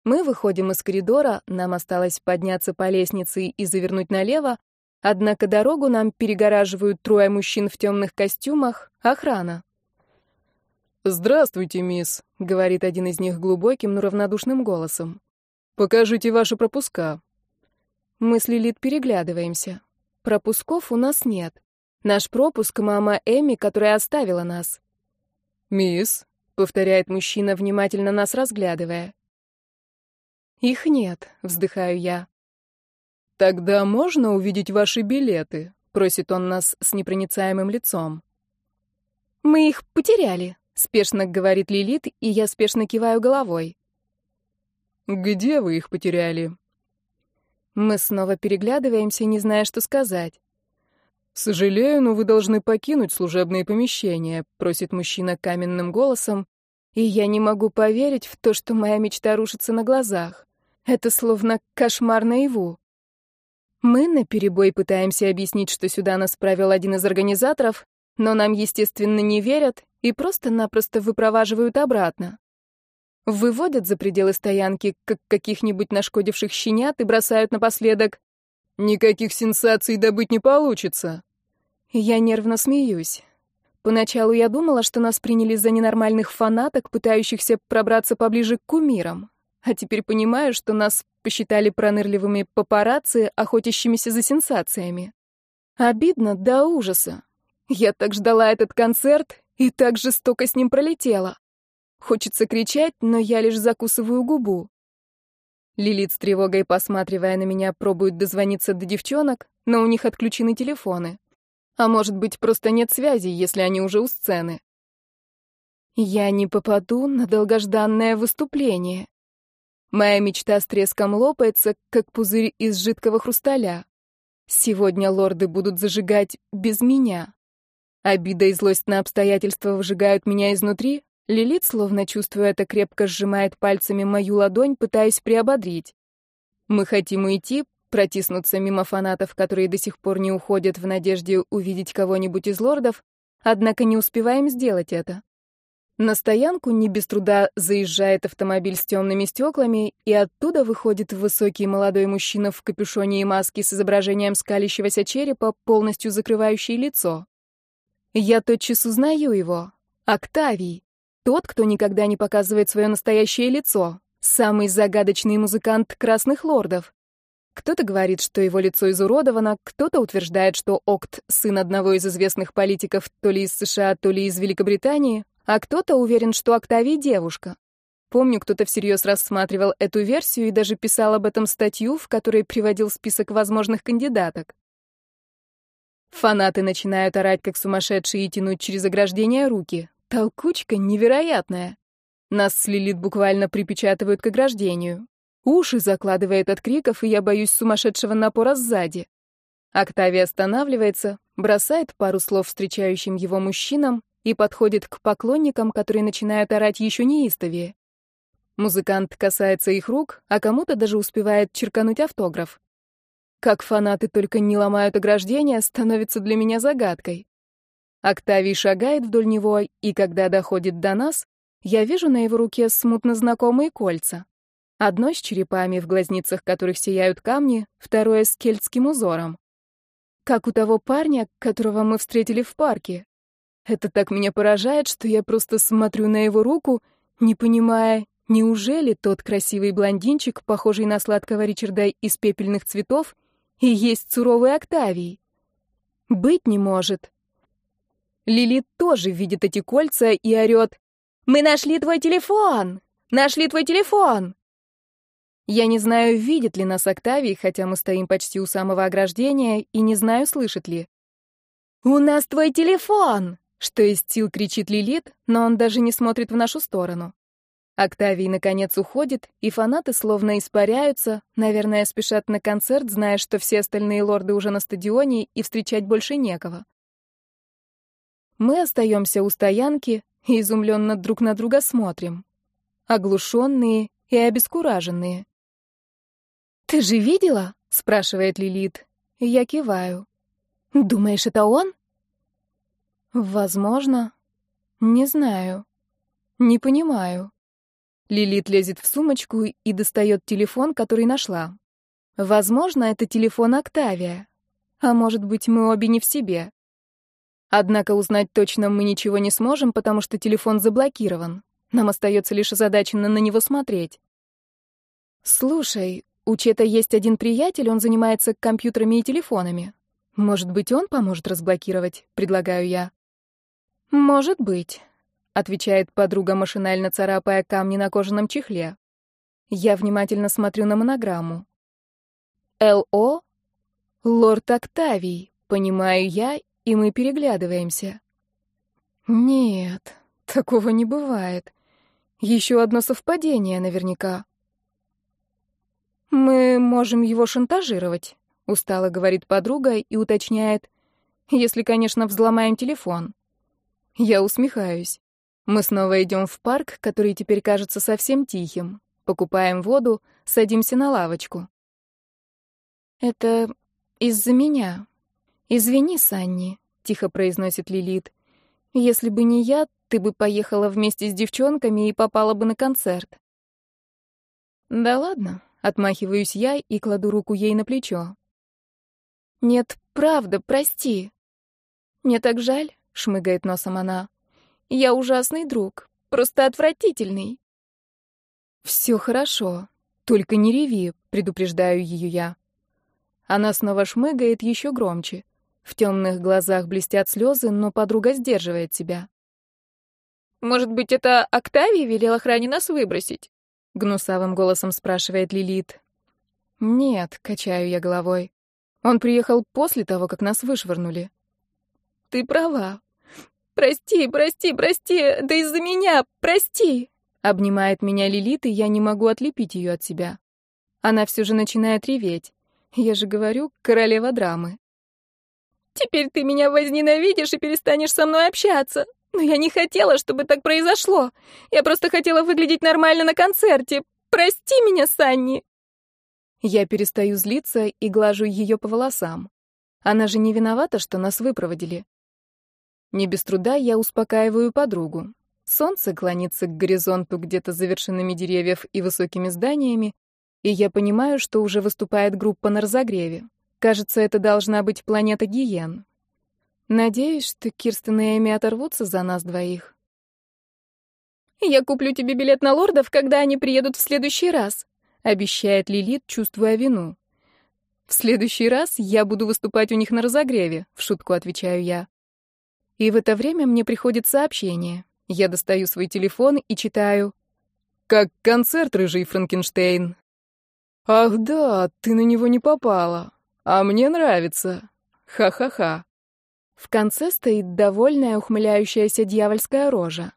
S1: Мы выходим из коридора, нам осталось подняться по лестнице и завернуть налево, однако дорогу нам перегораживают трое мужчин в темных костюмах, охрана.
S2: «Здравствуйте, мисс», — говорит один из них глубоким, но равнодушным голосом. «Покажите ваши пропуска».
S1: Мы с Лилит переглядываемся. Пропусков у нас нет. Наш пропуск — мама Эми, которая оставила нас.
S2: «Мисс», — повторяет мужчина, внимательно нас разглядывая.
S1: «Их нет», — вздыхаю я.
S2: «Тогда можно увидеть ваши билеты?» — просит он нас с непроницаемым лицом.
S1: «Мы их потеряли», — спешно говорит Лилит, и я спешно киваю головой.
S2: «Где вы их потеряли?»
S1: Мы снова переглядываемся, не зная, что сказать.
S2: «Сожалею, но вы должны покинуть служебные помещения», — просит мужчина каменным голосом,
S1: и я не могу поверить в то, что моя мечта рушится на глазах. Это словно кошмар наяву. Мы наперебой пытаемся объяснить, что сюда нас провел один из организаторов, но нам, естественно, не верят и просто-напросто выпроваживают обратно. Выводят за пределы стоянки, как каких-нибудь нашкодивших щенят, и бросают напоследок
S2: Никаких сенсаций добыть не получится.
S1: Я нервно смеюсь. Поначалу я думала, что нас приняли за ненормальных фанаток, пытающихся пробраться поближе к кумирам. А теперь понимаю, что нас посчитали пронырливыми папарацци, охотящимися за сенсациями. Обидно до ужаса. Я так ждала этот концерт и так жестоко с ним пролетела. Хочется кричать, но я лишь закусываю губу. Лилит с тревогой, посматривая на меня, пробует дозвониться до девчонок, но у них отключены телефоны. А может быть, просто нет связи, если они уже у сцены. Я не попаду на долгожданное выступление. Моя мечта с треском лопается, как пузырь из жидкого хрусталя. Сегодня лорды будут зажигать без меня. Обида и злость на обстоятельства выжигают меня изнутри, Лилит, словно чувствуя это, крепко сжимает пальцами мою ладонь, пытаясь приободрить. Мы хотим уйти, протиснуться мимо фанатов, которые до сих пор не уходят в надежде увидеть кого-нибудь из лордов, однако не успеваем сделать это. На стоянку не без труда заезжает автомобиль с темными стеклами, и оттуда выходит высокий молодой мужчина в капюшоне и маске с изображением скалящегося черепа, полностью закрывающий лицо. Я тотчас узнаю его. Октавий. Тот, кто никогда не показывает свое настоящее лицо. Самый загадочный музыкант Красных Лордов. Кто-то говорит, что его лицо изуродовано, кто-то утверждает, что Окт — сын одного из известных политиков то ли из США, то ли из Великобритании, а кто-то уверен, что Октавий — девушка. Помню, кто-то всерьез рассматривал эту версию и даже писал об этом статью, в которой приводил список возможных кандидаток. Фанаты начинают орать, как сумасшедшие, и тянуть через ограждение руки. Толкучка невероятная. Нас с Лилит буквально припечатывают к ограждению. Уши закладывает от криков, и я боюсь сумасшедшего напора сзади. Октавия останавливается, бросает пару слов встречающим его мужчинам и подходит к поклонникам, которые начинают орать еще неистовее. Музыкант касается их рук, а кому-то даже успевает черкануть автограф. Как фанаты только не ломают ограждения, становится для меня загадкой. Октавий шагает вдоль него, и когда доходит до нас, я вижу на его руке смутно знакомые кольца. Одно с черепами, в глазницах которых сияют камни, второе с кельтским узором. Как у того парня, которого мы встретили в парке. Это так меня поражает, что я просто смотрю на его руку, не понимая, неужели тот красивый блондинчик, похожий на сладкого Ричарда из пепельных цветов, и есть суровый Октавий? Быть не может. Лили тоже видит эти кольца и орет «Мы нашли твой телефон! Нашли твой телефон!» Я не знаю, видит ли нас Октавий, хотя мы стоим почти у самого ограждения, и не знаю, слышит ли. «У нас твой телефон!» Что из сил кричит Лилит, но он даже не смотрит в нашу сторону. Октавий, наконец, уходит, и фанаты словно испаряются, наверное, спешат на концерт, зная, что все остальные лорды уже на стадионе, и встречать больше некого. Мы остаемся у стоянки и изумленно друг на друга смотрим. Оглушенные и обескураженные. «Ты же видела?» — спрашивает Лилит. Я киваю. «Думаешь, это он?» «Возможно. Не знаю. Не понимаю». Лилит лезет в сумочку и достает телефон, который нашла. Возможно, это телефон Октавия. А может быть, мы обе не в себе. Однако узнать точно мы ничего не сможем, потому что телефон заблокирован. Нам остается лишь озадаченно на него смотреть. «Слушай, у Чета есть один приятель, он занимается компьютерами и телефонами. Может быть, он поможет разблокировать?» — предлагаю я. «Может быть», — отвечает подруга, машинально царапая камни на кожаном чехле. Я внимательно смотрю на монограмму. «Л.О. Лорд Октавий», — понимаю я, и мы переглядываемся. «Нет, такого не бывает. Еще одно совпадение наверняка». «Мы можем его шантажировать», — устало говорит подруга и уточняет, «если, конечно, взломаем телефон». Я усмехаюсь. Мы снова идем в парк, который теперь кажется совсем тихим. Покупаем воду, садимся на лавочку. «Это из-за меня. Извини, Санни», — тихо произносит Лилит. «Если бы не я, ты бы поехала вместе с девчонками и попала бы на концерт». «Да ладно», — отмахиваюсь я и кладу руку ей на плечо. «Нет, правда, прости. Мне так жаль. — шмыгает носом она. «Я ужасный друг, просто отвратительный». «Все хорошо, только не реви», — предупреждаю ее я. Она снова шмыгает еще громче. В темных глазах блестят слезы, но подруга сдерживает себя.
S2: «Может быть, это Октавий велел охране нас выбросить?»
S1: — гнусавым голосом спрашивает Лилит. «Нет», — качаю я головой. «Он приехал после того, как нас вышвырнули».
S2: «Ты права. Прости, прости, прости, да из-за меня, прости!»
S1: Обнимает меня Лилит, и я не могу отлепить ее от себя. Она все же начинает реветь. Я же говорю, королева драмы.
S2: «Теперь ты меня возненавидишь и перестанешь со мной общаться. Но я не хотела, чтобы так произошло. Я просто хотела выглядеть нормально на концерте. Прости меня, Санни!»
S1: Я перестаю злиться и глажу ее по волосам. Она же не виновата, что нас выпроводили. Не без труда я успокаиваю подругу. Солнце клонится к горизонту где-то за вершинами деревьев и высокими зданиями, и я понимаю, что уже выступает группа на разогреве. Кажется, это должна быть планета Гиен. Надеюсь, что Кирстен и Эми оторвутся за нас двоих.
S2: «Я куплю тебе билет на лордов, когда они приедут в следующий раз», — обещает Лилит, чувствуя вину.
S1: В следующий раз я буду выступать у них на разогреве, в шутку отвечаю я. И в это время мне приходит сообщение. Я достаю свой телефон и читаю. «Как концерт, рыжий Франкенштейн». «Ах да, ты на него не попала. А мне нравится. Ха-ха-ха». В конце стоит довольная, ухмыляющаяся дьявольская рожа.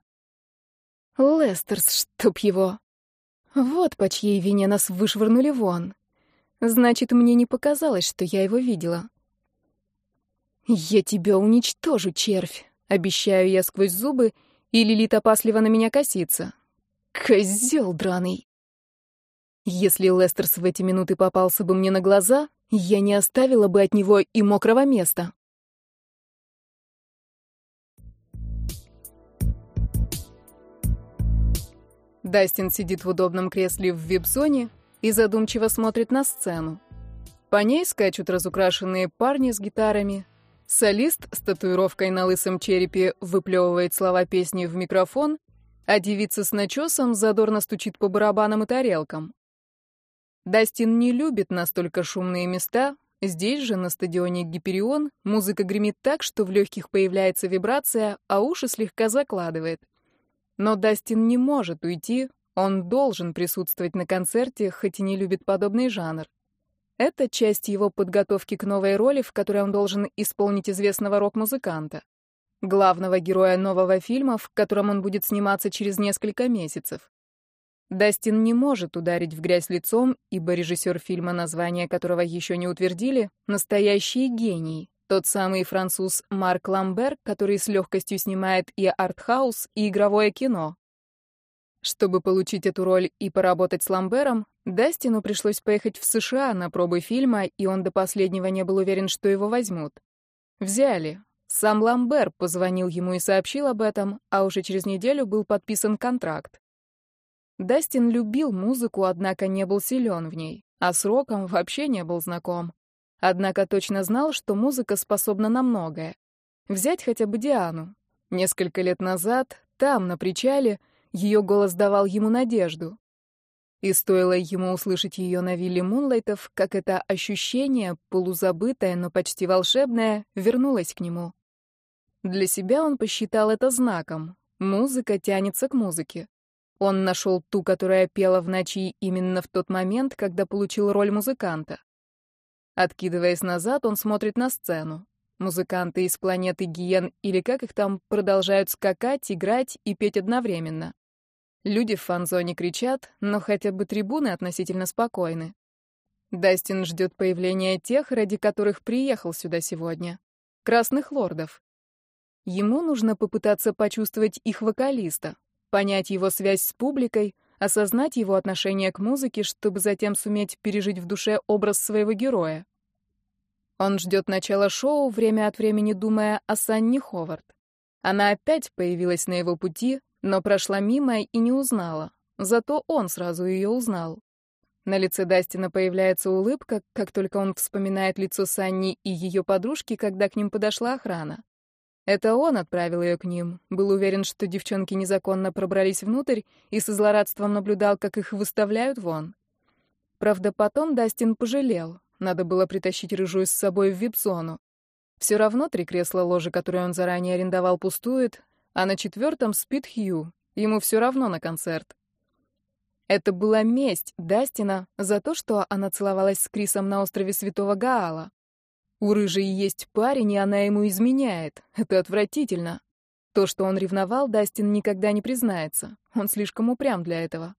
S1: Лестерс, чтоб его. Вот по чьей вине нас вышвырнули вон. Значит, мне не показалось, что я его видела. «Я тебя уничтожу, червь!» — обещаю я сквозь зубы, и Лилит опасливо на меня косится. Козел драный! Если Лестерс в эти минуты попался бы мне на глаза, я не оставила бы от него и мокрого места. Дастин сидит в удобном кресле в вип-зоне и задумчиво смотрит на сцену. По ней скачут разукрашенные парни с гитарами. Солист с татуировкой на лысом черепе выплевывает слова песни в микрофон, а девица с начесом задорно стучит по барабанам и тарелкам. Дастин не любит настолько шумные места. Здесь же, на стадионе Гиперион, музыка гремит так, что в легких появляется вибрация, а уши слегка закладывает. Но Дастин не может уйти, он должен присутствовать на концерте, хоть и не любит подобный жанр. Это часть его подготовки к новой роли, в которой он должен исполнить известного рок-музыканта. Главного героя нового фильма, в котором он будет сниматься через несколько месяцев. Дастин не может ударить в грязь лицом, ибо режиссер фильма, название которого еще не утвердили, настоящий гений, тот самый француз Марк Ламбер, который с легкостью снимает и артхаус, и игровое кино. Чтобы получить эту роль и поработать с Ламбером, Дастину пришлось поехать в США на пробы фильма, и он до последнего не был уверен, что его возьмут. Взяли. Сам Ламбер позвонил ему и сообщил об этом, а уже через неделю был подписан контракт. Дастин любил музыку, однако не был силен в ней, а с роком вообще не был знаком. Однако точно знал, что музыка способна на многое. Взять хотя бы Диану. Несколько лет назад, там, на причале, ее голос давал ему надежду. И стоило ему услышать ее на вилле Мунлайтов, как это ощущение, полузабытое, но почти волшебное, вернулось к нему. Для себя он посчитал это знаком. Музыка тянется к музыке. Он нашел ту, которая пела в ночи именно в тот момент, когда получил роль музыканта. Откидываясь назад, он смотрит на сцену. Музыканты из планеты Гиен или как их там продолжают скакать, играть и петь одновременно. Люди в фан-зоне кричат, но хотя бы трибуны относительно спокойны. Дастин ждет появления тех, ради которых приехал сюда сегодня. Красных лордов. Ему нужно попытаться почувствовать их вокалиста, понять его связь с публикой, осознать его отношение к музыке, чтобы затем суметь пережить в душе образ своего героя. Он ждет начала шоу, время от времени думая о Санни Ховард. Она опять появилась на его пути, но прошла мимо и не узнала. Зато он сразу ее узнал. На лице Дастина появляется улыбка, как только он вспоминает лицо Санни и ее подружки, когда к ним подошла охрана. Это он отправил ее к ним, был уверен, что девчонки незаконно пробрались внутрь и со злорадством наблюдал, как их выставляют вон. Правда, потом Дастин пожалел. Надо было притащить рыжую с собой в вип-зону. Все равно три кресла ложи, которые он заранее арендовал, пустует, а на четвертом спит Хью. Ему все равно на концерт. Это была месть Дастина за то, что она целовалась с Крисом на острове Святого Гаала. У рыжей есть парень, и она ему изменяет. Это отвратительно. То, что он ревновал, Дастин никогда не признается. Он слишком упрям для этого.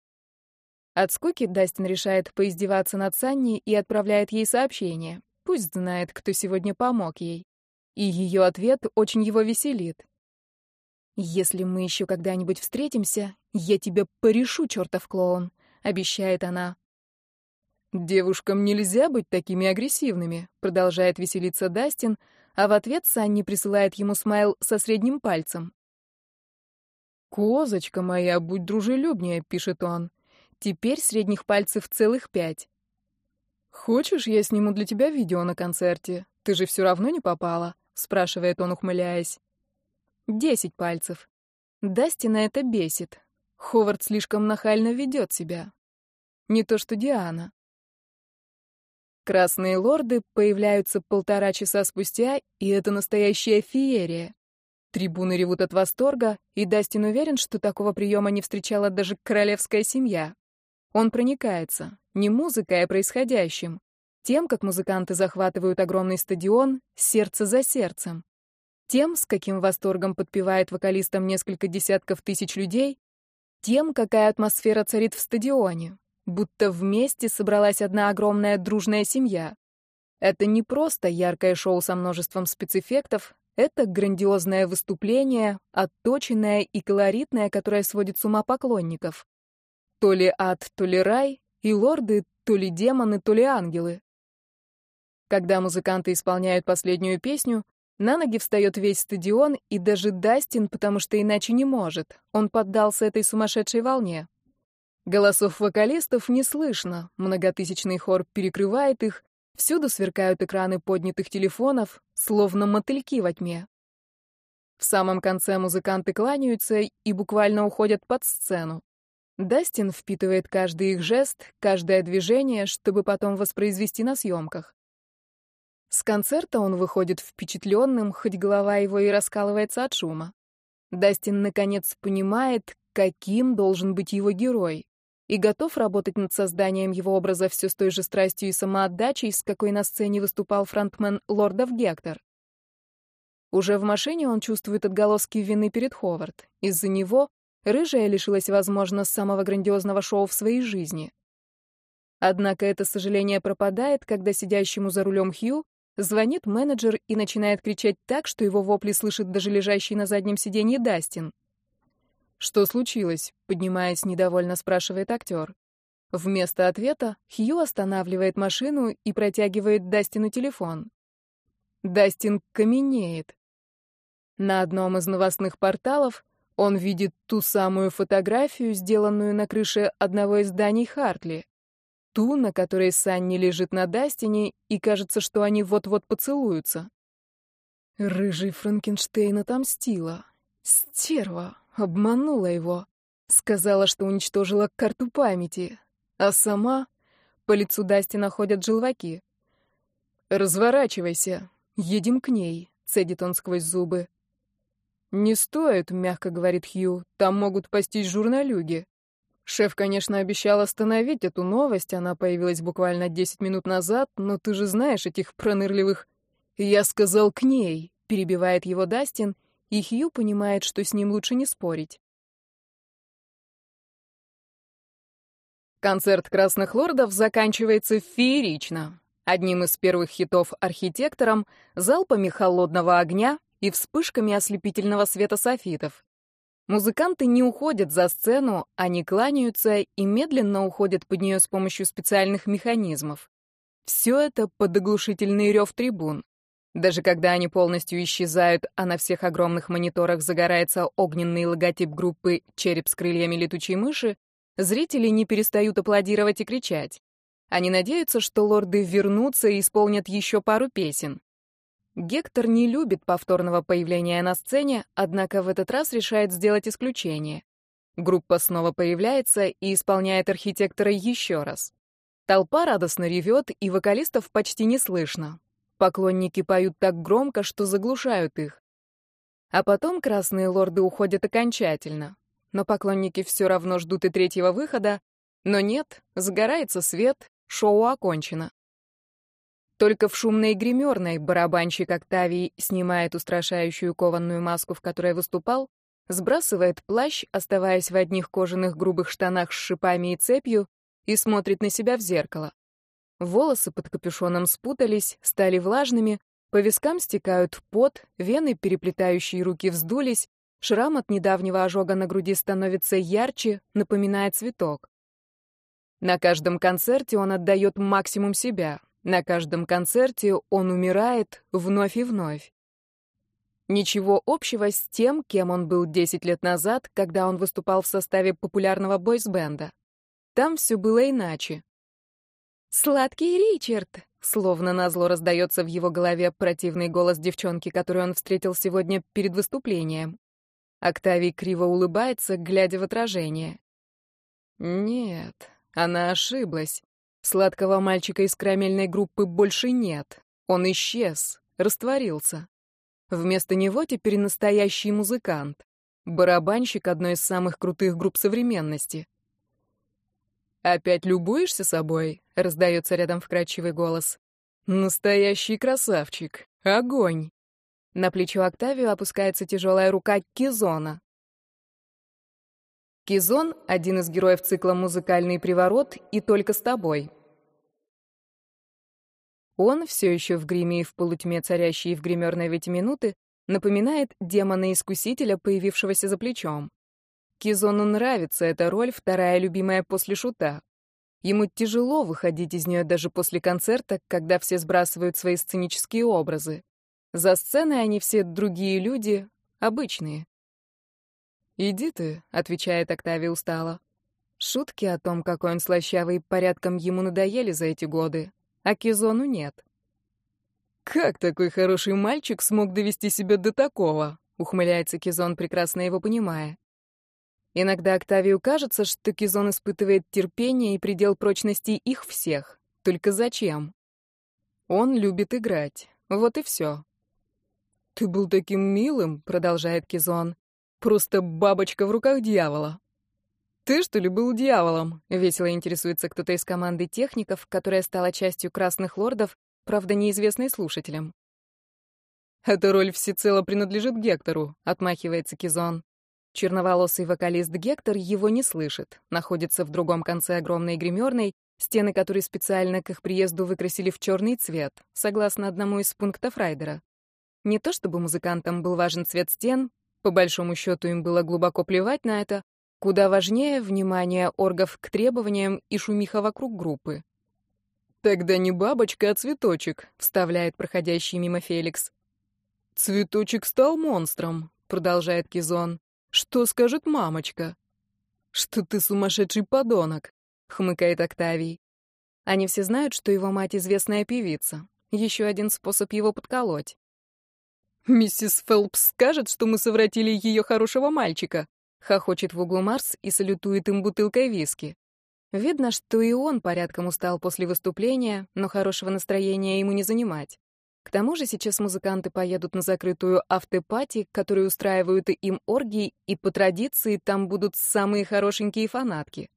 S1: От скуки Дастин решает поиздеваться над Санни и отправляет ей сообщение. Пусть знает, кто сегодня помог ей. И ее ответ очень его веселит. «Если мы еще когда-нибудь встретимся, я тебя порешу, чертов клоун», — обещает она. «Девушкам нельзя быть такими агрессивными», — продолжает веселиться Дастин, а в ответ Санни присылает ему смайл со средним пальцем. «Козочка моя, будь дружелюбнее», — пишет он. «Теперь средних пальцев целых пять». «Хочешь, я сниму для тебя видео на концерте? Ты же все равно не попала?» — спрашивает он, ухмыляясь. «Десять пальцев». Дастина это бесит. Ховард слишком нахально ведет себя. Не то что Диана. Красные лорды появляются полтора часа спустя, и это настоящая феерия. Трибуны ревут от восторга, и Дастин уверен, что такого приема не встречала даже королевская семья. Он проникается не музыкой, а происходящим. Тем, как музыканты захватывают огромный стадион, сердце за сердцем. Тем, с каким восторгом подпевает вокалистам несколько десятков тысяч людей. Тем, какая атмосфера царит в стадионе. Будто вместе собралась одна огромная дружная семья. Это не просто яркое шоу со множеством спецэффектов, это грандиозное выступление, отточенное и колоритное, которое сводит с ума поклонников. То ли ад, то ли рай, и лорды то ли демоны, то ли ангелы. Когда музыканты исполняют последнюю песню, на ноги встает весь стадион, и даже Дастин, потому что иначе не может. Он поддался этой сумасшедшей волне. Голосов вокалистов не слышно, многотысячный хор перекрывает их, Всюду сверкают экраны поднятых телефонов, словно мотыльки во тьме. В самом конце музыканты кланяются и буквально уходят под сцену. Дастин впитывает каждый их жест, каждое движение, чтобы потом воспроизвести на съемках. С концерта он выходит впечатленным, хоть голова его и раскалывается от шума. Дастин наконец понимает, каким должен быть его герой и готов работать над созданием его образа все с той же страстью и самоотдачей, с какой на сцене выступал фронтмен лордов Гектор. Уже в машине он чувствует отголоски вины перед Ховард. Из-за него рыжая лишилась, возможно, самого грандиозного шоу в своей жизни. Однако это сожаление пропадает, когда сидящему за рулем Хью звонит менеджер и начинает кричать так, что его вопли слышит даже лежащий на заднем сиденье Дастин. «Что случилось?» — поднимаясь, недовольно спрашивает актер. Вместо ответа Хью останавливает машину и протягивает Дастину телефон. Дастин каменеет. На одном из новостных порталов он видит ту самую фотографию, сделанную на крыше одного из зданий Хартли. Ту, на которой Санни лежит на Дастине, и кажется, что они вот-вот поцелуются. Рыжий Франкенштейн отомстила. Стерва. Обманула его. Сказала, что уничтожила карту памяти. А сама... По лицу Дасти находят желваки. «Разворачивайся. Едем к ней», — цедит он сквозь зубы. «Не стоит», — мягко говорит Хью. «Там могут пастись журналюги». Шеф, конечно, обещал остановить эту новость, она появилась буквально 10 минут назад, но ты же знаешь этих пронырливых... «Я сказал к ней», — перебивает его Дастин и Хью понимает, что с ним лучше не спорить. Концерт «Красных лордов» заканчивается феерично. Одним из первых хитов архитектором, залпами холодного огня и вспышками ослепительного света софитов. Музыканты не уходят за сцену, они кланяются и медленно уходят под нее с помощью специальных механизмов. Все это под оглушительный рев трибун. Даже когда они полностью исчезают, а на всех огромных мониторах загорается огненный логотип группы «Череп с крыльями летучей мыши», зрители не перестают аплодировать и кричать. Они надеются, что лорды вернутся и исполнят еще пару песен. Гектор не любит повторного появления на сцене, однако в этот раз решает сделать исключение. Группа снова появляется и исполняет архитектора еще раз. Толпа радостно ревет, и вокалистов почти не слышно. Поклонники поют так громко, что заглушают их. А потом красные лорды уходят окончательно. Но поклонники все равно ждут и третьего выхода. Но нет, сгорается свет, шоу окончено. Только в шумной гримерной барабанщик Октавий снимает устрашающую кованную маску, в которой выступал, сбрасывает плащ, оставаясь в одних кожаных грубых штанах с шипами и цепью, и смотрит на себя в зеркало. Волосы под капюшоном спутались, стали влажными, по вискам стекают пот, вены, переплетающие руки, вздулись, шрам от недавнего ожога на груди становится ярче, напоминает цветок. На каждом концерте он отдает максимум себя. На каждом концерте он умирает вновь и вновь. Ничего общего с тем, кем он был 10 лет назад, когда он выступал в составе популярного бойсбенда. Там все было иначе. «Сладкий Ричард!» Словно назло раздается в его голове противный голос девчонки, которую он встретил сегодня перед выступлением. Октавий криво улыбается, глядя в отражение. Нет, она ошиблась.
S2: Сладкого мальчика из карамельной группы больше нет. Он исчез, растворился. Вместо него теперь настоящий музыкант. Барабанщик одной из самых крутых групп современности. «Опять любуешься собой?» — раздается рядом вкрадчивый голос. «Настоящий красавчик! Огонь!» На плечо Октавию опускается тяжелая рука Кизона. Кизон — один из героев цикла «Музыкальный приворот» и «Только с тобой». Он, все еще в гриме и в полутьме, царящей в гримерной в эти минуты, напоминает демона-искусителя, появившегося за плечом. Кизону нравится эта роль, вторая любимая после шута. Ему тяжело выходить из нее даже после концерта, когда все сбрасывают свои сценические образы. За сценой они все другие люди, обычные. «Иди ты», — отвечает Октавия устало. Шутки о том, какой он слащавый, порядком ему надоели за эти годы а Кизону нет. «Как такой хороший мальчик смог довести себя до такого?» — ухмыляется Кизон, прекрасно его понимая. Иногда Октавию кажется, что Кизон испытывает терпение и предел прочности их всех. Только зачем? Он любит играть. Вот и все. «Ты был таким милым», — продолжает Кизон. «Просто бабочка в руках дьявола». «Ты, что ли, был дьяволом?» — весело интересуется кто-то из команды техников, которая стала частью «Красных лордов», правда, неизвестной слушателям. «Эта роль всецело принадлежит Гектору», — отмахивается Кизон. Черноволосый вокалист Гектор его не слышит, находится в другом конце огромной гримерной, стены которой специально к их приезду выкрасили в черный цвет, согласно одному из пунктов Райдера. Не то чтобы музыкантам был важен цвет стен, по большому счету им было глубоко плевать на это, Куда важнее внимание оргов к требованиям и шумиха вокруг группы. «Тогда не бабочка, а цветочек», — вставляет проходящий мимо Феликс. «Цветочек стал монстром», — продолжает Кизон. «Что скажет мамочка?» «Что ты сумасшедший подонок», — хмыкает Октавий. Они все знают, что его мать известная певица. Еще один способ его подколоть. «Миссис Фелпс скажет, что мы совратили ее хорошего мальчика», Хохочет в углу Марс и салютует им бутылкой виски. Видно, что и он порядком устал после выступления, но хорошего настроения ему не занимать. К тому же сейчас музыканты поедут на закрытую автопати, которую устраивают им оргии, и по традиции там будут самые хорошенькие фанатки.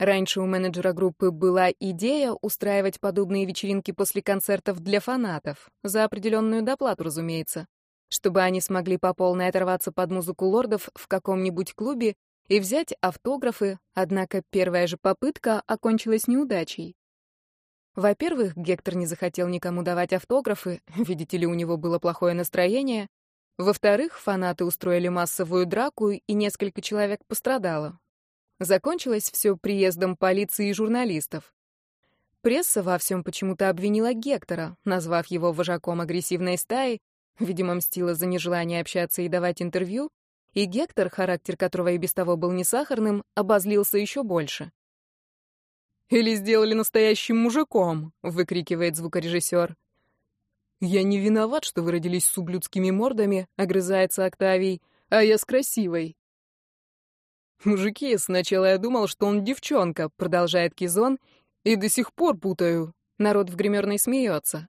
S2: Раньше у менеджера группы была идея устраивать подобные вечеринки после концертов для фанатов, за определенную доплату, разумеется чтобы они смогли по полной оторваться под музыку лордов в каком-нибудь клубе и взять автографы, однако первая же попытка окончилась неудачей. Во-первых, Гектор не захотел никому давать автографы, видите ли, у него было плохое настроение. Во-вторых, фанаты устроили массовую драку, и несколько человек пострадало. Закончилось все приездом полиции и журналистов. Пресса во всем почему-то обвинила Гектора, назвав его вожаком агрессивной стаи, Видимо, мстила за нежелание общаться и давать интервью, и Гектор, характер которого и без того был не сахарным, обозлился еще больше. «Или сделали настоящим мужиком!» — выкрикивает звукорежиссер. «Я не виноват, что вы родились с ублюдскими мордами», — огрызается Октавий, «а я с красивой». «Мужики, сначала я думал, что он девчонка», — продолжает Кизон, «и до сих пор путаю». Народ в гримерной смеется.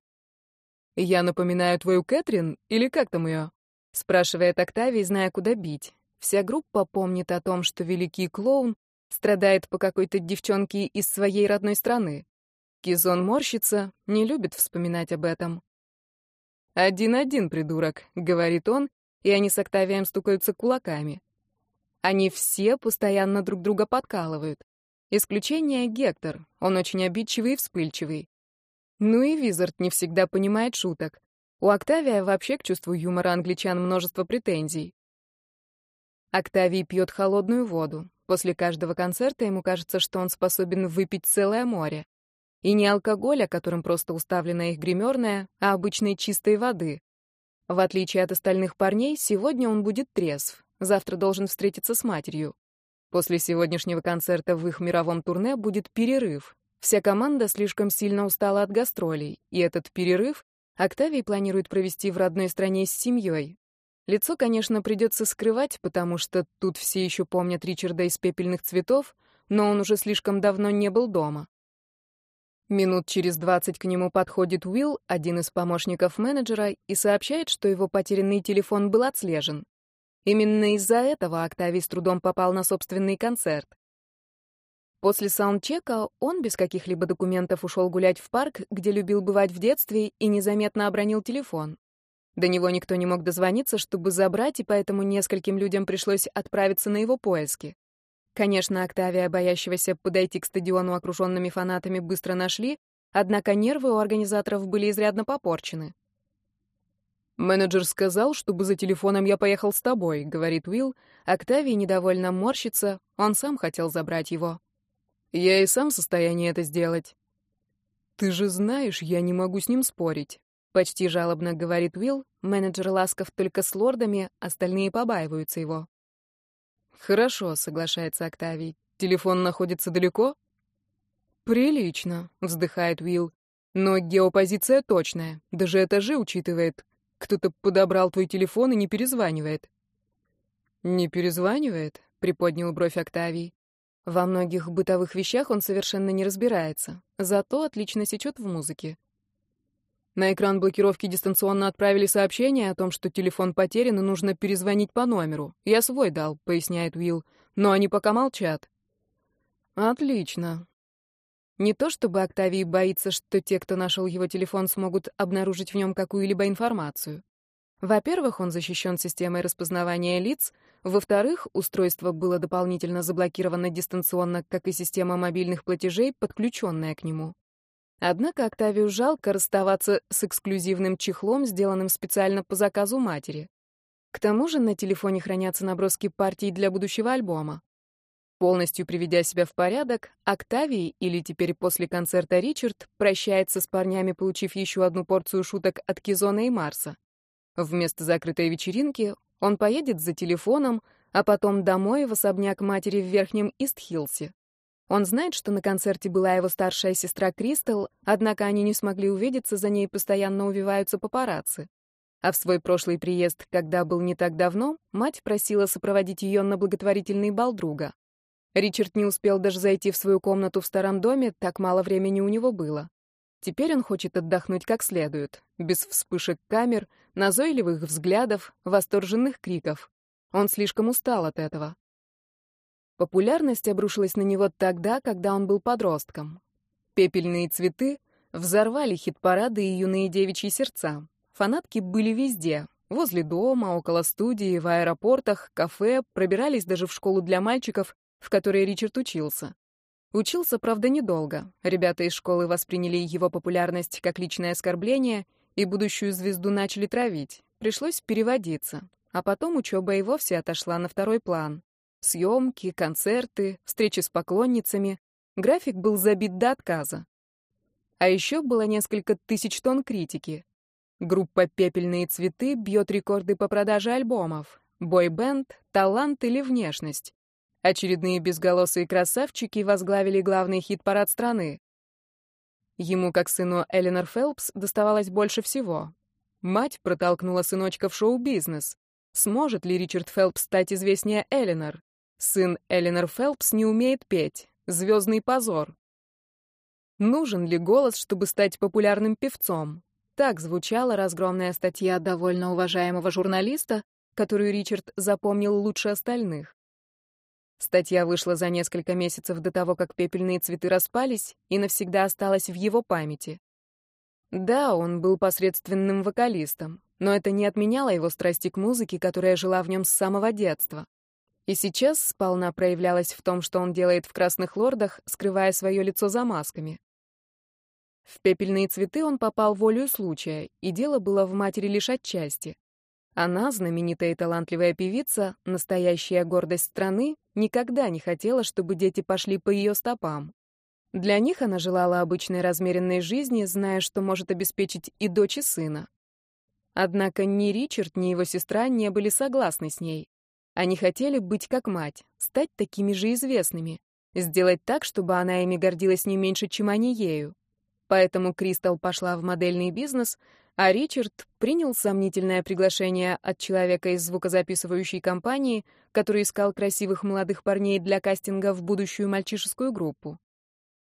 S2: «Я напоминаю твою Кэтрин, или как там ее?» — спрашивает Октавий, зная, куда бить. Вся группа помнит о том, что великий клоун страдает по какой-то девчонке из своей родной страны. Кизон морщится, не любит вспоминать об этом. «Один-один, придурок», — говорит он, и они с Октавием стукаются кулаками. Они все постоянно друг друга подкалывают. Исключение — Гектор, он очень обидчивый и вспыльчивый. Ну и Визард не всегда понимает шуток. У Октавия вообще к чувству юмора англичан множество претензий. Октавий пьет холодную воду. После каждого концерта ему кажется, что он способен выпить целое море. И не алкоголя, которым просто уставлена их гримерная, а обычной чистой воды. В отличие от остальных парней, сегодня он будет трезв. Завтра должен встретиться с матерью. После сегодняшнего концерта в их мировом турне будет перерыв, Вся команда слишком сильно устала от гастролей, и этот перерыв Октавий планирует провести в родной стране с семьей. Лицо, конечно, придется скрывать, потому что тут все еще помнят Ричарда из «Пепельных цветов», но он уже слишком давно не был дома.
S1: Минут через двадцать к нему подходит Уилл, один из помощников менеджера, и сообщает, что его потерянный телефон был отслежен. Именно из-за этого Октавий с трудом попал на собственный концерт. После саундчека он без каких-либо документов ушел гулять в парк, где любил бывать в детстве, и незаметно обронил телефон. До него никто не мог дозвониться, чтобы забрать, и поэтому нескольким людям пришлось отправиться на его поиски. Конечно, Октавия, боящегося подойти к стадиону окруженными фанатами, быстро нашли, однако нервы у организаторов были изрядно попорчены.
S2: «Менеджер сказал, чтобы за телефоном я поехал с тобой», — говорит Уилл. Октавий недовольно морщится, он сам хотел забрать его. «Я и сам в состоянии это сделать». «Ты же знаешь, я не могу с ним спорить», — почти жалобно говорит Уилл. Менеджер ласков только с лордами, остальные побаиваются его.
S1: «Хорошо», — соглашается Октавий. «Телефон находится далеко?»
S2: «Прилично», — вздыхает Уилл. «Но геопозиция точная, даже этажи учитывает. Кто-то подобрал твой телефон и не перезванивает».
S1: «Не перезванивает?» — приподнял бровь Октавий. Во многих бытовых вещах он совершенно не разбирается, зато отлично сечет в музыке.
S2: На экран блокировки дистанционно отправили сообщение о том, что телефон потерян и нужно перезвонить по номеру. Я свой дал, поясняет Уилл, но они пока молчат.
S1: Отлично. Не то чтобы Октавий боится, что те, кто нашел его телефон, смогут обнаружить в нем какую-либо информацию. Во-первых, он защищен системой распознавания лиц, во-вторых, устройство было дополнительно заблокировано дистанционно, как и система мобильных платежей, подключенная к нему. Однако Октавию жалко расставаться с эксклюзивным чехлом, сделанным специально по заказу матери. К тому же на телефоне хранятся наброски партий для будущего альбома. Полностью приведя себя в порядок, Октавий, или теперь после концерта Ричард, прощается с парнями, получив еще одну порцию шуток от Кизона и Марса. Вместо закрытой вечеринки он поедет за телефоном, а потом домой в особняк матери в Верхнем Истхилсе. Он знает, что на концерте была его старшая сестра Кристал, однако они не смогли увидеться, за ней постоянно увиваются папарацци. А в свой прошлый приезд, когда был не так давно, мать просила сопроводить ее на благотворительный бал друга. Ричард не успел даже зайти в свою комнату в старом доме, так мало времени у него было. Теперь он хочет отдохнуть как следует, без вспышек камер, назойливых взглядов, восторженных криков. Он слишком устал от этого. Популярность обрушилась на него тогда, когда он был подростком. Пепельные цветы взорвали хит-парады и юные девичьи сердца. Фанатки были везде. Возле дома, около студии, в аэропортах, кафе, пробирались даже в школу для мальчиков, в которой Ричард учился. Учился, правда, недолго. Ребята из школы восприняли его популярность как личное оскорбление, и будущую звезду начали травить. Пришлось переводиться. А потом учеба и вовсе отошла на второй план. Съемки, концерты, встречи с поклонницами. График был забит до отказа. А еще было несколько тысяч тонн критики. Группа «Пепельные цветы» бьет рекорды по продаже альбомов. Бой-бенд, талант или внешность. Очередные безголосые красавчики возглавили главный хит-парад страны. Ему, как сыну Эленор Фелпс, доставалось больше всего. Мать протолкнула сыночка в шоу-бизнес. Сможет ли Ричард Фелпс стать известнее Эленор? Сын Эленор Фелпс не умеет петь. Звездный позор. Нужен ли голос, чтобы стать популярным певцом? Так звучала разгромная статья довольно уважаемого журналиста, которую Ричард запомнил лучше остальных. Статья вышла за несколько месяцев до того, как пепельные цветы распались, и навсегда осталась в его памяти. Да, он был посредственным вокалистом, но это не отменяло его страсти к музыке, которая жила в нем с самого детства. И сейчас сполна проявлялась в том, что он делает в «Красных лордах», скрывая свое лицо за масками. В «Пепельные цветы» он попал волею случая, и дело было в матери лишь отчасти. Она, знаменитая и талантливая певица, настоящая гордость страны, никогда не хотела, чтобы дети пошли по ее стопам. Для них она желала обычной размеренной жизни, зная, что может обеспечить и дочь, и сына. Однако ни Ричард, ни его сестра не были согласны с ней. Они хотели быть как мать, стать такими же известными, сделать так, чтобы она ими гордилась не меньше, чем они ею. Поэтому Кристал пошла в модельный бизнес, а Ричард принял сомнительное приглашение от человека из звукозаписывающей компании, который искал красивых молодых парней для кастинга в будущую мальчишескую группу.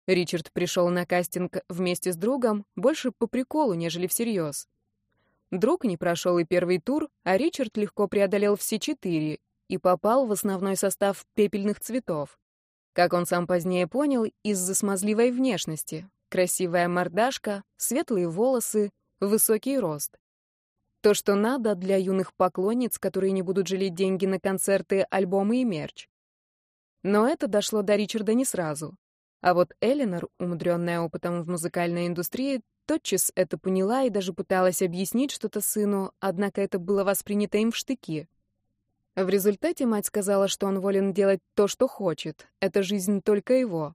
S1: Ричард пришел на кастинг вместе с другом больше по приколу, нежели всерьез. Друг не прошел и первый тур, а Ричард легко преодолел все четыре и попал в основной состав пепельных цветов. Как он сам позднее понял, из-за смазливой внешности. Красивая мордашка, светлые волосы, высокий рост. То, что надо для юных поклонниц, которые не будут жалеть деньги на концерты, альбомы и мерч. Но это дошло до Ричарда не сразу. А вот Эленор, умудренная опытом в музыкальной индустрии, тотчас это поняла и даже пыталась объяснить что-то сыну, однако это было воспринято им в штыки. В результате мать сказала, что он волен делать то, что хочет. Это жизнь только его.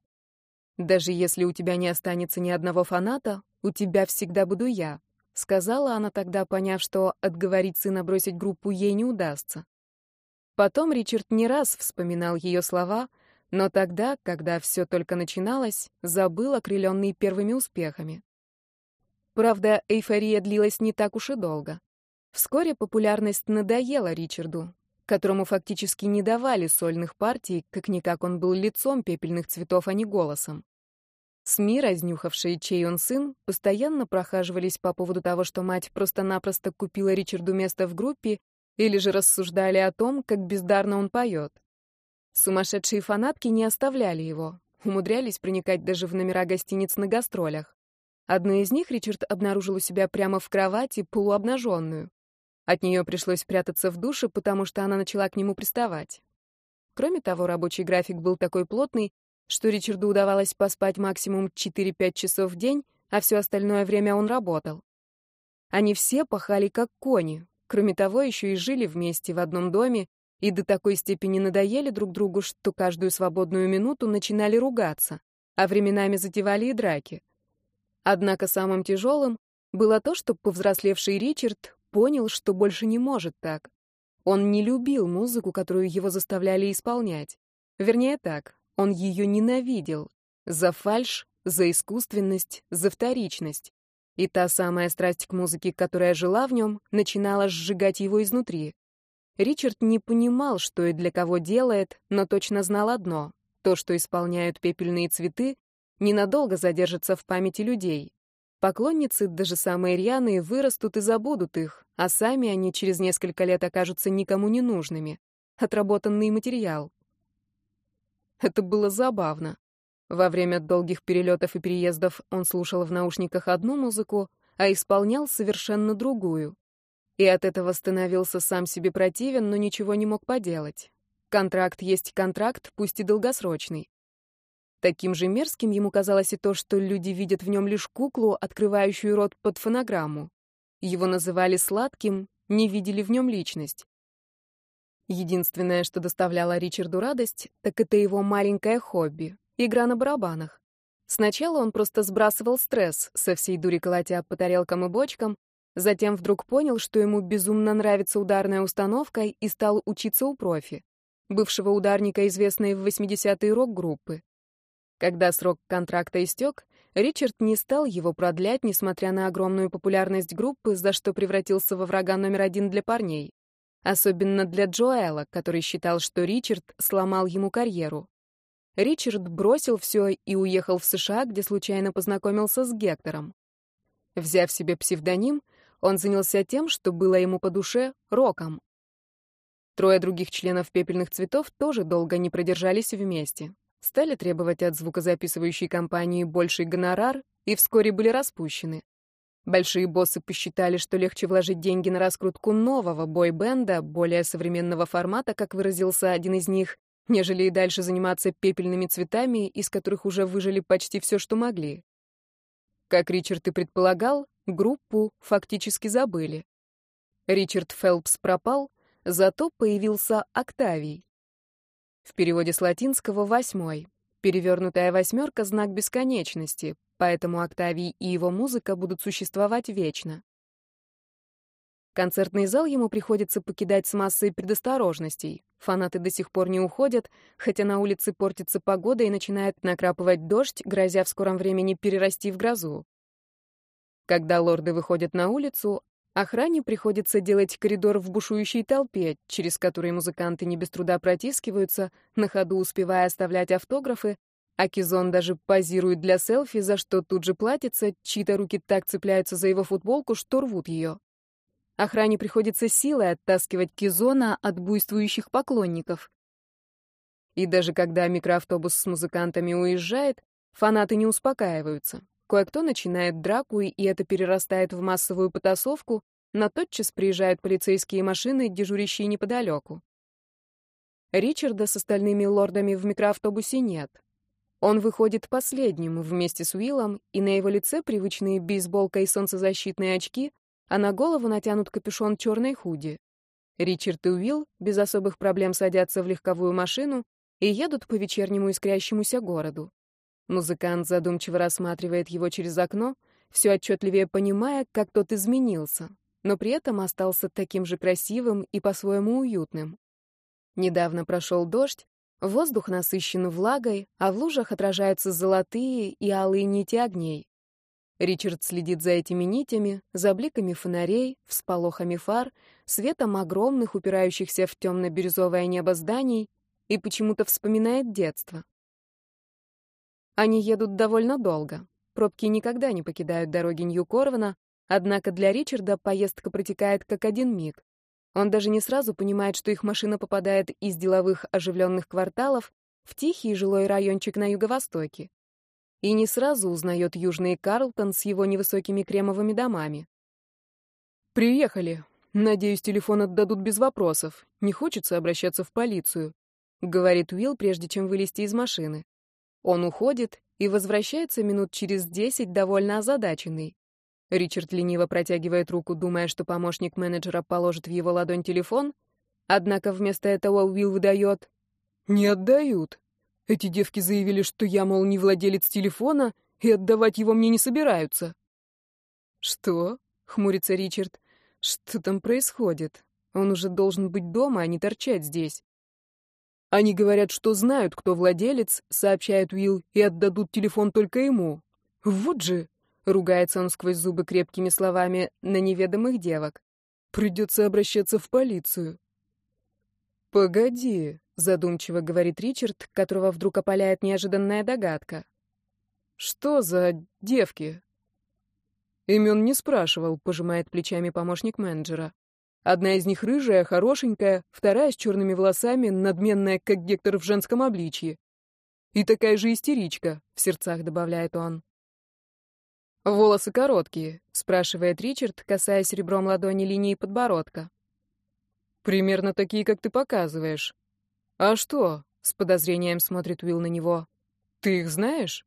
S1: Даже если у тебя не останется ни одного фаната, у тебя всегда буду я, сказала она тогда, поняв, что отговорить сына бросить группу ей не удастся. Потом Ричард не раз вспоминал ее слова, но тогда, когда все только начиналось, забыл, окрыленный первыми успехами. Правда, эйфория длилась не так уж и долго. Вскоре популярность надоела Ричарду, которому фактически не давали сольных партий, как-никак он был лицом пепельных цветов, а не голосом. СМИ, разнюхавшие, чей он сын, постоянно прохаживались по поводу того, что мать просто-напросто купила Ричарду место в группе, или же рассуждали о том, как бездарно он поет. Сумасшедшие фанатки не оставляли его, умудрялись проникать даже в номера гостиниц на гастролях. Одну из них Ричард обнаружил у себя прямо в кровати, полуобнаженную. От нее пришлось прятаться в душе, потому что она начала к нему приставать. Кроме того, рабочий график был такой плотный, что Ричарду удавалось поспать максимум 4-5 часов в день, а все остальное время он работал. Они все пахали как кони, кроме того, еще и жили вместе в одном доме, и до такой степени надоели друг другу, что каждую свободную минуту начинали ругаться, а временами затевали и драки. Однако самым тяжелым было то, что повзрослевший Ричард понял, что больше не может так. Он не любил музыку, которую его заставляли исполнять. Вернее так, он ее ненавидел. За фальшь, за искусственность, за вторичность. И та самая страсть к музыке, которая жила в нем, начинала сжигать его изнутри. Ричард не понимал, что и для кого делает, но точно знал одно — то, что исполняют пепельные цветы, ненадолго задержится в памяти людей. Поклонницы, даже самые рьяные, вырастут и забудут их, а сами они через несколько лет окажутся никому не нужными. Отработанный материал. Это было забавно. Во время долгих перелетов и переездов он слушал в наушниках одну музыку, а исполнял совершенно другую. И от этого становился сам себе противен, но ничего не мог поделать. Контракт есть контракт, пусть и долгосрочный. Таким же мерзким ему казалось и то, что люди видят в нем лишь куклу, открывающую рот под фонограмму. Его называли сладким, не видели в нем личность. Единственное, что доставляло Ричарду радость, так это его маленькое хобби — игра на барабанах. Сначала он просто сбрасывал стресс, со всей дури колотя по тарелкам и бочкам, затем вдруг понял, что ему безумно нравится ударная установка и стал учиться у профи, бывшего ударника, известной в 80-е рок-группы. Когда срок контракта истек, Ричард не стал его продлять, несмотря на огромную популярность группы, за что превратился во врага номер один для парней. Особенно для Джоэла, который считал, что Ричард сломал ему карьеру. Ричард бросил все и уехал в США, где случайно познакомился с Гектором. Взяв себе псевдоним, он занялся тем, что было ему по душе, роком. Трое других членов «Пепельных цветов» тоже долго не продержались вместе. Стали требовать от звукозаписывающей компании больший гонорар и вскоре были распущены. Большие боссы посчитали, что легче вложить деньги на раскрутку нового бой-бенда, более современного формата, как выразился один из них, нежели и дальше заниматься пепельными цветами, из которых уже выжили почти все, что могли. Как Ричард и предполагал, группу фактически забыли. Ричард Фелпс пропал, зато появился Октавий. В переводе с латинского «восьмой». Перевернутая восьмерка — знак бесконечности, поэтому Октавий и его музыка будут существовать вечно. Концертный зал ему приходится покидать с массой предосторожностей. Фанаты до сих пор не уходят, хотя на улице портится погода и начинает накрапывать дождь, грозя в скором времени перерасти в грозу. Когда лорды выходят на улицу, Охране приходится делать коридор в бушующей толпе, через который музыканты не без труда протискиваются, на ходу успевая оставлять автографы, А Кизон даже позирует для селфи, за что тут же платится, чьи-то руки так цепляются за его футболку, что рвут ее. Охране приходится силой оттаскивать Кизона от буйствующих поклонников. И даже когда микроавтобус с музыкантами уезжает, фанаты не успокаиваются. Кое-кто начинает драку, и это перерастает в массовую потасовку, но тотчас приезжают полицейские машины, дежурящие неподалеку. Ричарда с остальными лордами в микроавтобусе нет. Он выходит последним вместе с Уиллом, и на его лице привычные бейсболка и солнцезащитные очки, а на голову натянут капюшон черной худи. Ричард и Уилл без особых проблем садятся в легковую машину и едут по вечернему искрящемуся городу. Музыкант задумчиво рассматривает его через окно, все отчетливее понимая, как тот изменился, но при этом остался таким же красивым и по-своему уютным. Недавно прошел дождь, воздух насыщен влагой, а в лужах отражаются золотые и алые нити огней. Ричард следит за этими нитями, за бликами фонарей, всполохами фар, светом огромных, упирающихся в темно-бирюзовое небо зданий, и почему-то вспоминает детство. Они едут довольно долго. Пробки никогда не покидают дороги Нью-Корвана, однако для Ричарда поездка протекает как один миг. Он даже не сразу понимает, что их машина попадает из деловых оживленных кварталов в тихий жилой райончик на юго-востоке. И не сразу узнает Южный Карлтон с его невысокими кремовыми домами.
S2: «Приехали. Надеюсь, телефон отдадут без вопросов. Не хочется обращаться в полицию», — говорит Уилл, прежде чем вылезти из машины. Он уходит и возвращается минут через десять, довольно озадаченный. Ричард лениво протягивает руку, думая, что помощник менеджера положит в его ладонь телефон, однако вместо этого Уилл выдает «Не отдают. Эти девки заявили, что я, мол, не владелец телефона, и отдавать его мне не собираются». «Что?» — хмурится Ричард. «Что там происходит? Он уже должен быть дома, а не торчать здесь». Они говорят, что знают, кто владелец, сообщает Уилл, и отдадут телефон только ему. Вот же, ругается он сквозь зубы крепкими словами на неведомых девок. Придется обращаться в полицию. Погоди, задумчиво говорит Ричард, которого вдруг опаляет неожиданная догадка. Что за девки? Имен не спрашивал, пожимает плечами помощник менеджера. Одна из них рыжая, хорошенькая, вторая с черными волосами, надменная, как Гектор в женском обличье. И такая же истеричка, в сердцах добавляет он. «Волосы короткие», — спрашивает Ричард, касаясь ребром ладони линии подбородка. «Примерно такие, как ты показываешь». «А что?» — с подозрением смотрит Уилл на него. «Ты их знаешь?»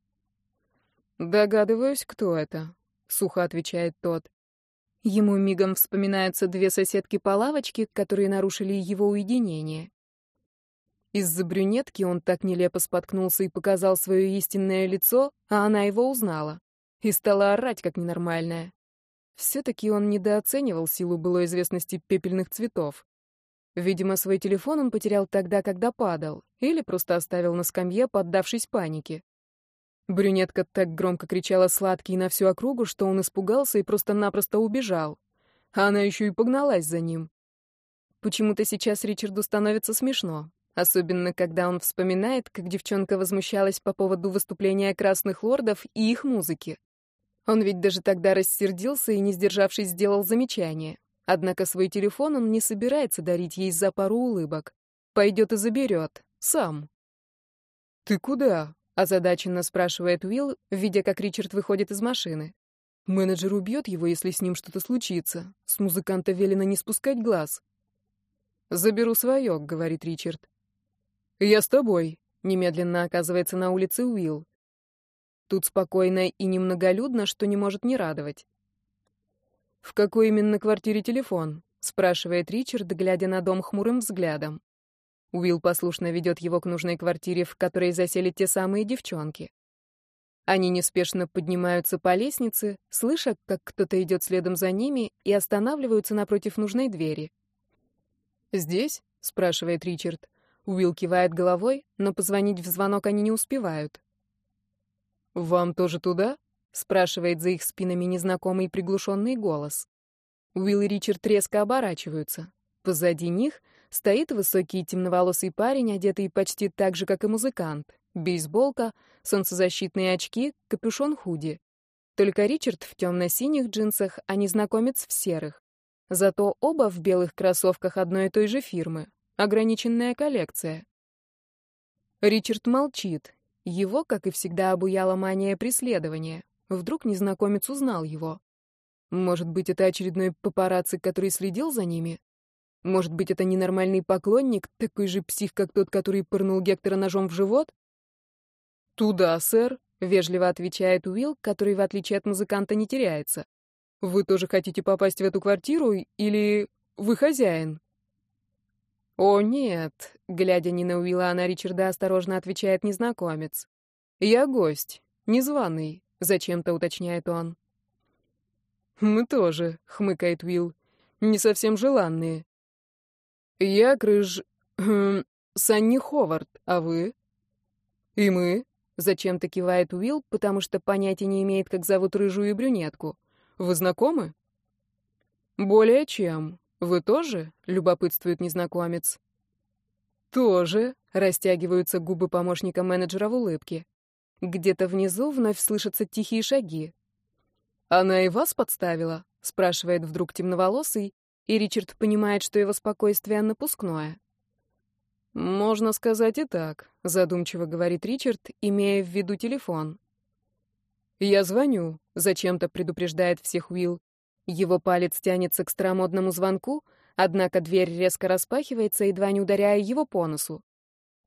S2: «Догадываюсь, кто это», — сухо отвечает тот. Ему мигом вспоминаются две соседки по лавочке, которые нарушили его уединение. Из-за брюнетки он так нелепо споткнулся и показал свое истинное лицо, а она его узнала. И стала орать, как ненормальная. Все-таки он недооценивал силу былой известности пепельных цветов. Видимо, свой телефон он потерял тогда, когда падал, или просто оставил на скамье, поддавшись панике. Брюнетка так громко кричала сладкий на всю округу, что он испугался и просто-напросто убежал. А она еще и погналась за ним. Почему-то сейчас Ричарду становится смешно, особенно когда он вспоминает, как девчонка возмущалась по поводу выступления красных лордов и их музыки. Он ведь даже тогда рассердился и, не сдержавшись, сделал замечание. Однако свой телефон он не собирается дарить ей за пару улыбок. Пойдет и заберет. Сам. «Ты куда?» Озадаченно спрашивает Уилл, видя, как Ричард выходит из машины. Менеджер убьет его, если с ним что-то случится. С музыканта велено не спускать глаз. «Заберу свое», — говорит Ричард. «Я с тобой», — немедленно оказывается на улице Уилл. Тут спокойно и немноголюдно, что не может не радовать. «В какой именно квартире телефон?» — спрашивает Ричард, глядя на дом хмурым взглядом. Уилл послушно ведет его к нужной квартире, в которой засели те самые девчонки. Они неспешно поднимаются по лестнице, слыша, как кто-то идет следом за ними, и останавливаются напротив нужной двери. «Здесь?» — спрашивает Ричард. Уилл кивает головой, но позвонить в звонок они не успевают. «Вам тоже туда?» — спрашивает за их спинами незнакомый приглушенный голос. Уилл и Ричард резко оборачиваются. Позади них стоит высокий темноволосый парень, одетый почти так же, как и музыкант.
S1: бейсболка, солнцезащитные очки, капюшон худи. Только Ричард в темно-синих джинсах, а незнакомец в серых. Зато оба в белых кроссовках одной и той же фирмы. Ограниченная коллекция. Ричард молчит. Его, как и всегда, обуяла мания преследования. Вдруг незнакомец узнал его. Может быть, это очередной папарацци, который следил за ними? Может быть, это ненормальный поклонник, такой же псих, как тот, который пырнул Гектора ножом в живот? «Туда, сэр», — вежливо отвечает Уилл, который, в отличие от музыканта, не теряется. «Вы тоже хотите попасть в эту квартиру или вы хозяин?» «О, нет», — глядя не на Уилла, а на Ричарда, осторожно отвечает незнакомец. «Я гость, незваный», — зачем-то уточняет он. «Мы тоже», — хмыкает Уилл. «Не совсем желанные». «Я крыж... Хм, Санни Ховард, а вы?» «И мы?» — зачем-то кивает Уилл, потому что понятия не имеет, как зовут рыжую и брюнетку. «Вы знакомы?» «Более чем. Вы тоже?» — любопытствует незнакомец. «Тоже», — растягиваются губы помощника менеджера в улыбке. Где-то внизу вновь слышатся тихие шаги. «Она и вас подставила?» — спрашивает вдруг темноволосый, и Ричард понимает, что его спокойствие напускное. «Можно сказать и так», — задумчиво говорит Ричард, имея в виду телефон. «Я звоню», — зачем-то предупреждает всех Уилл. Его палец тянется к старомодному звонку, однако дверь резко распахивается, едва не ударяя его по носу.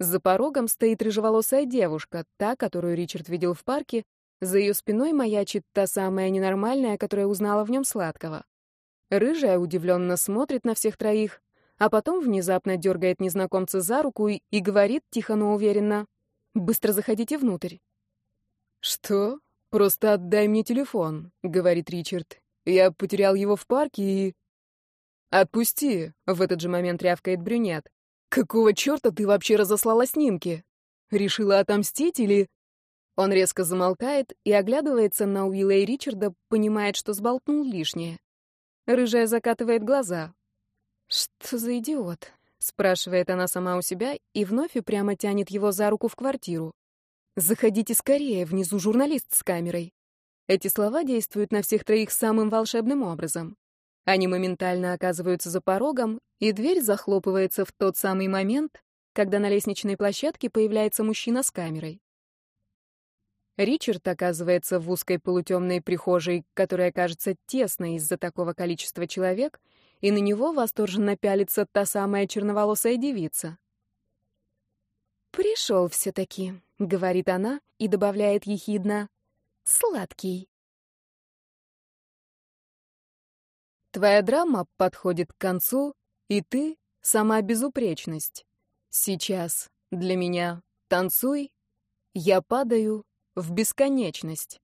S1: За порогом стоит рыжеволосая девушка, та, которую Ричард видел в парке, за ее спиной маячит та самая ненормальная, которая узнала в нем сладкого. Рыжая удивленно смотрит на всех троих, а потом внезапно дергает незнакомца за руку и, и говорит тихо, но уверенно, «Быстро заходите внутрь». «Что? Просто отдай мне телефон», — говорит Ричард. «Я потерял его в парке и...» «Отпусти!» — в этот же момент рявкает брюнет. «Какого черта ты вообще разослала снимки? Решила отомстить или...» Он резко замолкает и оглядывается на Уилла и Ричарда, понимает, что сболтнул лишнее. Рыжая закатывает глаза. «Что за идиот?» — спрашивает она сама у себя и вновь и прямо тянет его за руку в квартиру. «Заходите скорее, внизу журналист с камерой». Эти слова действуют на всех троих самым волшебным образом. Они моментально оказываются за порогом, и дверь захлопывается в тот самый момент, когда на лестничной площадке появляется мужчина с камерой. Ричард оказывается в узкой полутемной прихожей, которая кажется тесной из-за такого количества человек, и на него восторженно пялится та самая черноволосая девица. «Пришел все-таки», — говорит она и добавляет ехидно, — «сладкий». Твоя драма подходит к концу, и ты — сама безупречность. Сейчас для меня танцуй, я падаю в бесконечность.